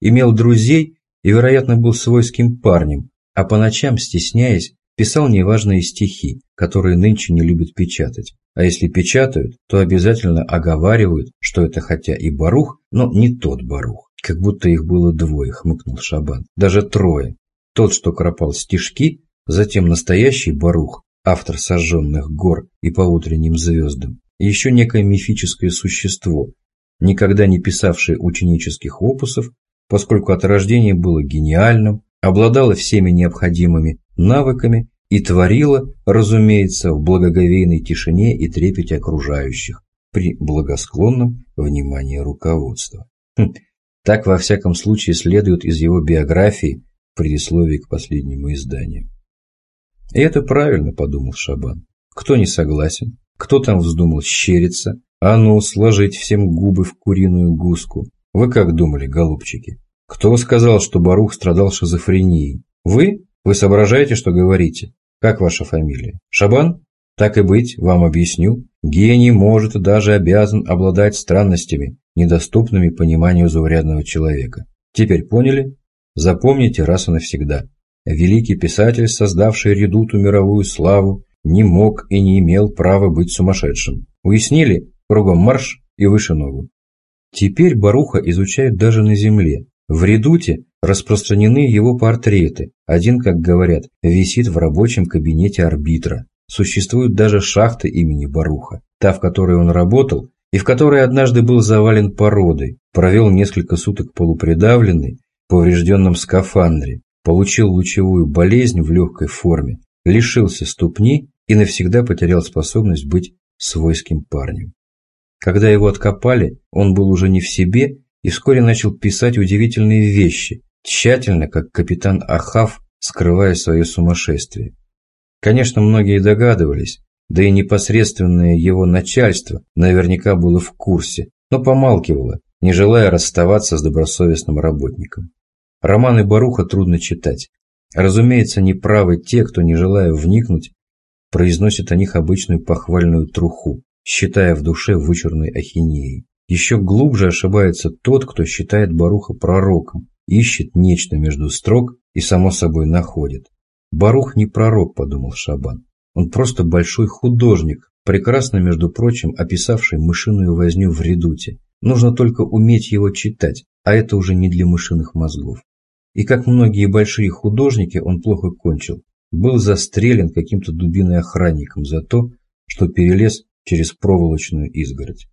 имел друзей и, вероятно, был свойским парнем, а по ночам, стесняясь, писал неважные стихи, которые нынче не любят печатать. А если печатают, то обязательно оговаривают, что это хотя и Барух, но не тот Барух. Как будто их было двое, хмыкнул Шабан. Даже трое. Тот, что кропал стишки, затем настоящий Барух, автор сожженных гор и по утренним звездам, и еще некое мифическое существо, никогда не писавшее ученических опусов, поскольку от рождения было гениальным, обладало всеми необходимыми навыками и творило, разумеется, в благоговейной тишине и трепете окружающих при благосклонном внимании руководства. Хм, так, во всяком случае, следует из его биографии в предисловии к последнему изданию. И это правильно, подумал Шабан. Кто не согласен? Кто там вздумал щериться? А ну, сложить всем губы в куриную гуску. Вы как думали, голубчики? Кто сказал, что Барух страдал шизофренией? Вы? Вы соображаете, что говорите? Как ваша фамилия? Шабан? Так и быть, вам объясню. Гений может и даже обязан обладать странностями, недоступными пониманию заурядного человека. Теперь поняли? Запомните раз и навсегда. Великий писатель, создавший редуту мировую славу, не мог и не имел права быть сумасшедшим. Уяснили? Кругом марш и выше ногу. Теперь Баруха изучают даже на земле. В редуте распространены его портреты. Один, как говорят, висит в рабочем кабинете арбитра. Существуют даже шахты имени Баруха. Та, в которой он работал, и в которой однажды был завален породой, провел несколько суток полупридавленный, в поврежденном скафандре, получил лучевую болезнь в легкой форме, лишился ступни и навсегда потерял способность быть свойским парнем. Когда его откопали, он был уже не в себе и вскоре начал писать удивительные вещи, тщательно, как капитан Ахав, скрывая свое сумасшествие. Конечно, многие догадывались, да и непосредственное его начальство наверняка было в курсе, но помалкивало, не желая расставаться с добросовестным работником. Романы Баруха трудно читать. Разумеется, неправы те, кто, не желая вникнуть, произносит о них обычную похвальную труху, считая в душе вычурной ахинеей. Еще глубже ошибается тот, кто считает Баруха пророком, ищет нечто между строк и само собой находит. Барух не пророк, подумал Шабан. Он просто большой художник, прекрасно, между прочим, описавший мышиную возню в редуте. Нужно только уметь его читать, а это уже не для мышиных мозгов. И как многие большие художники, он плохо кончил. Был застрелен каким-то дубиной охранником за то, что перелез через проволочную изгородь.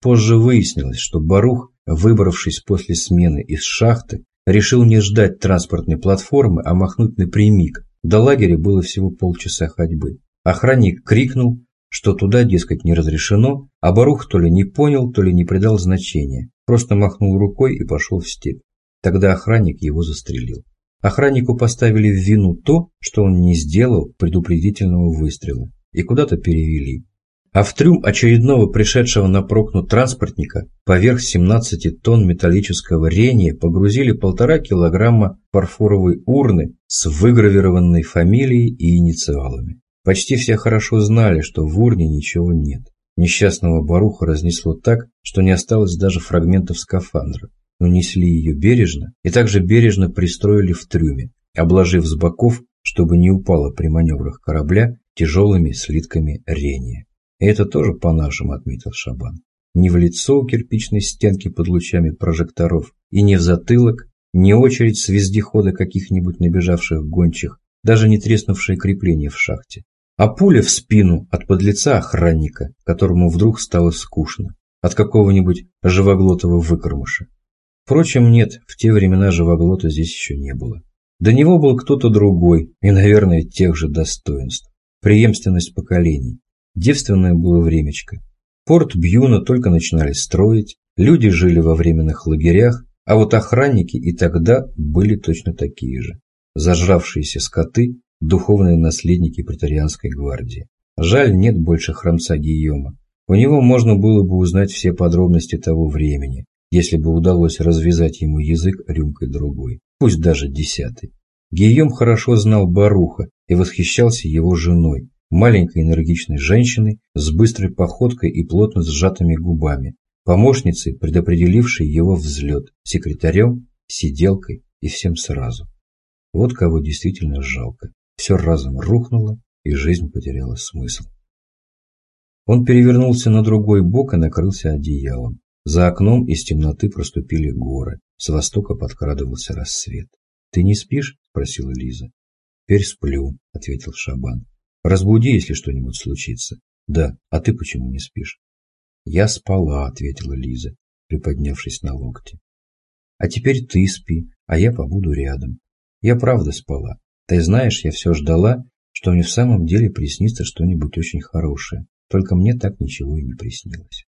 Позже выяснилось, что Барух, выбравшись после смены из шахты, решил не ждать транспортной платформы, а махнуть напрямик. До лагеря было всего полчаса ходьбы. Охранник крикнул, что туда, дескать, не разрешено, а Барух то ли не понял, то ли не придал значения. Просто махнул рукой и пошел в степь. Тогда охранник его застрелил. Охраннику поставили в вину то, что он не сделал предупредительного выстрела, и куда-то перевели. А в трюм очередного пришедшего на прокну транспортника поверх 17 тонн металлического рения погрузили полтора килограмма фарфоровой урны с выгравированной фамилией и инициалами. Почти все хорошо знали, что в урне ничего нет. Несчастного Баруха разнесло так, что не осталось даже фрагментов скафандра но несли ее бережно и также бережно пристроили в трюме, обложив с боков, чтобы не упало при маневрах корабля тяжелыми слитками рения. И это тоже по-нашему отметил Шабан. Не в лицо у кирпичной стенки под лучами прожекторов, и не в затылок, не очередь с вездехода каких-нибудь набежавших гончих, даже не треснувшее крепление в шахте, а пуля в спину от подлеца охранника, которому вдруг стало скучно, от какого-нибудь живоглотого выкормыша. Впрочем, нет, в те времена живоглота здесь еще не было. До него был кто-то другой и, наверное, тех же достоинств. Преемственность поколений. Девственное было времечко. Порт Бьюна только начинали строить, люди жили во временных лагерях, а вот охранники и тогда были точно такие же. Зажравшиеся скоты, духовные наследники претарианской гвардии. Жаль, нет больше храмца Гийома. У него можно было бы узнать все подробности того времени, если бы удалось развязать ему язык рюмкой другой, пусть даже десятой. Гийом хорошо знал Баруха и восхищался его женой, маленькой энергичной женщиной с быстрой походкой и плотно сжатыми губами, помощницей, предопределившей его взлет, секретарем, сиделкой и всем сразу. Вот кого действительно жалко. Все разом рухнуло, и жизнь потеряла смысл. Он перевернулся на другой бок и накрылся одеялом. За окном из темноты проступили горы. С востока подкрадывался рассвет. «Ты не спишь?» – спросила Лиза. «Теперь сплю», – ответил Шабан. «Разбуди, если что-нибудь случится». «Да, а ты почему не спишь?» «Я спала», – ответила Лиза, приподнявшись на локте. «А теперь ты спи, а я побуду рядом. Я правда спала. Ты знаешь, я все ждала, что мне в самом деле приснится что-нибудь очень хорошее. Только мне так ничего и не приснилось».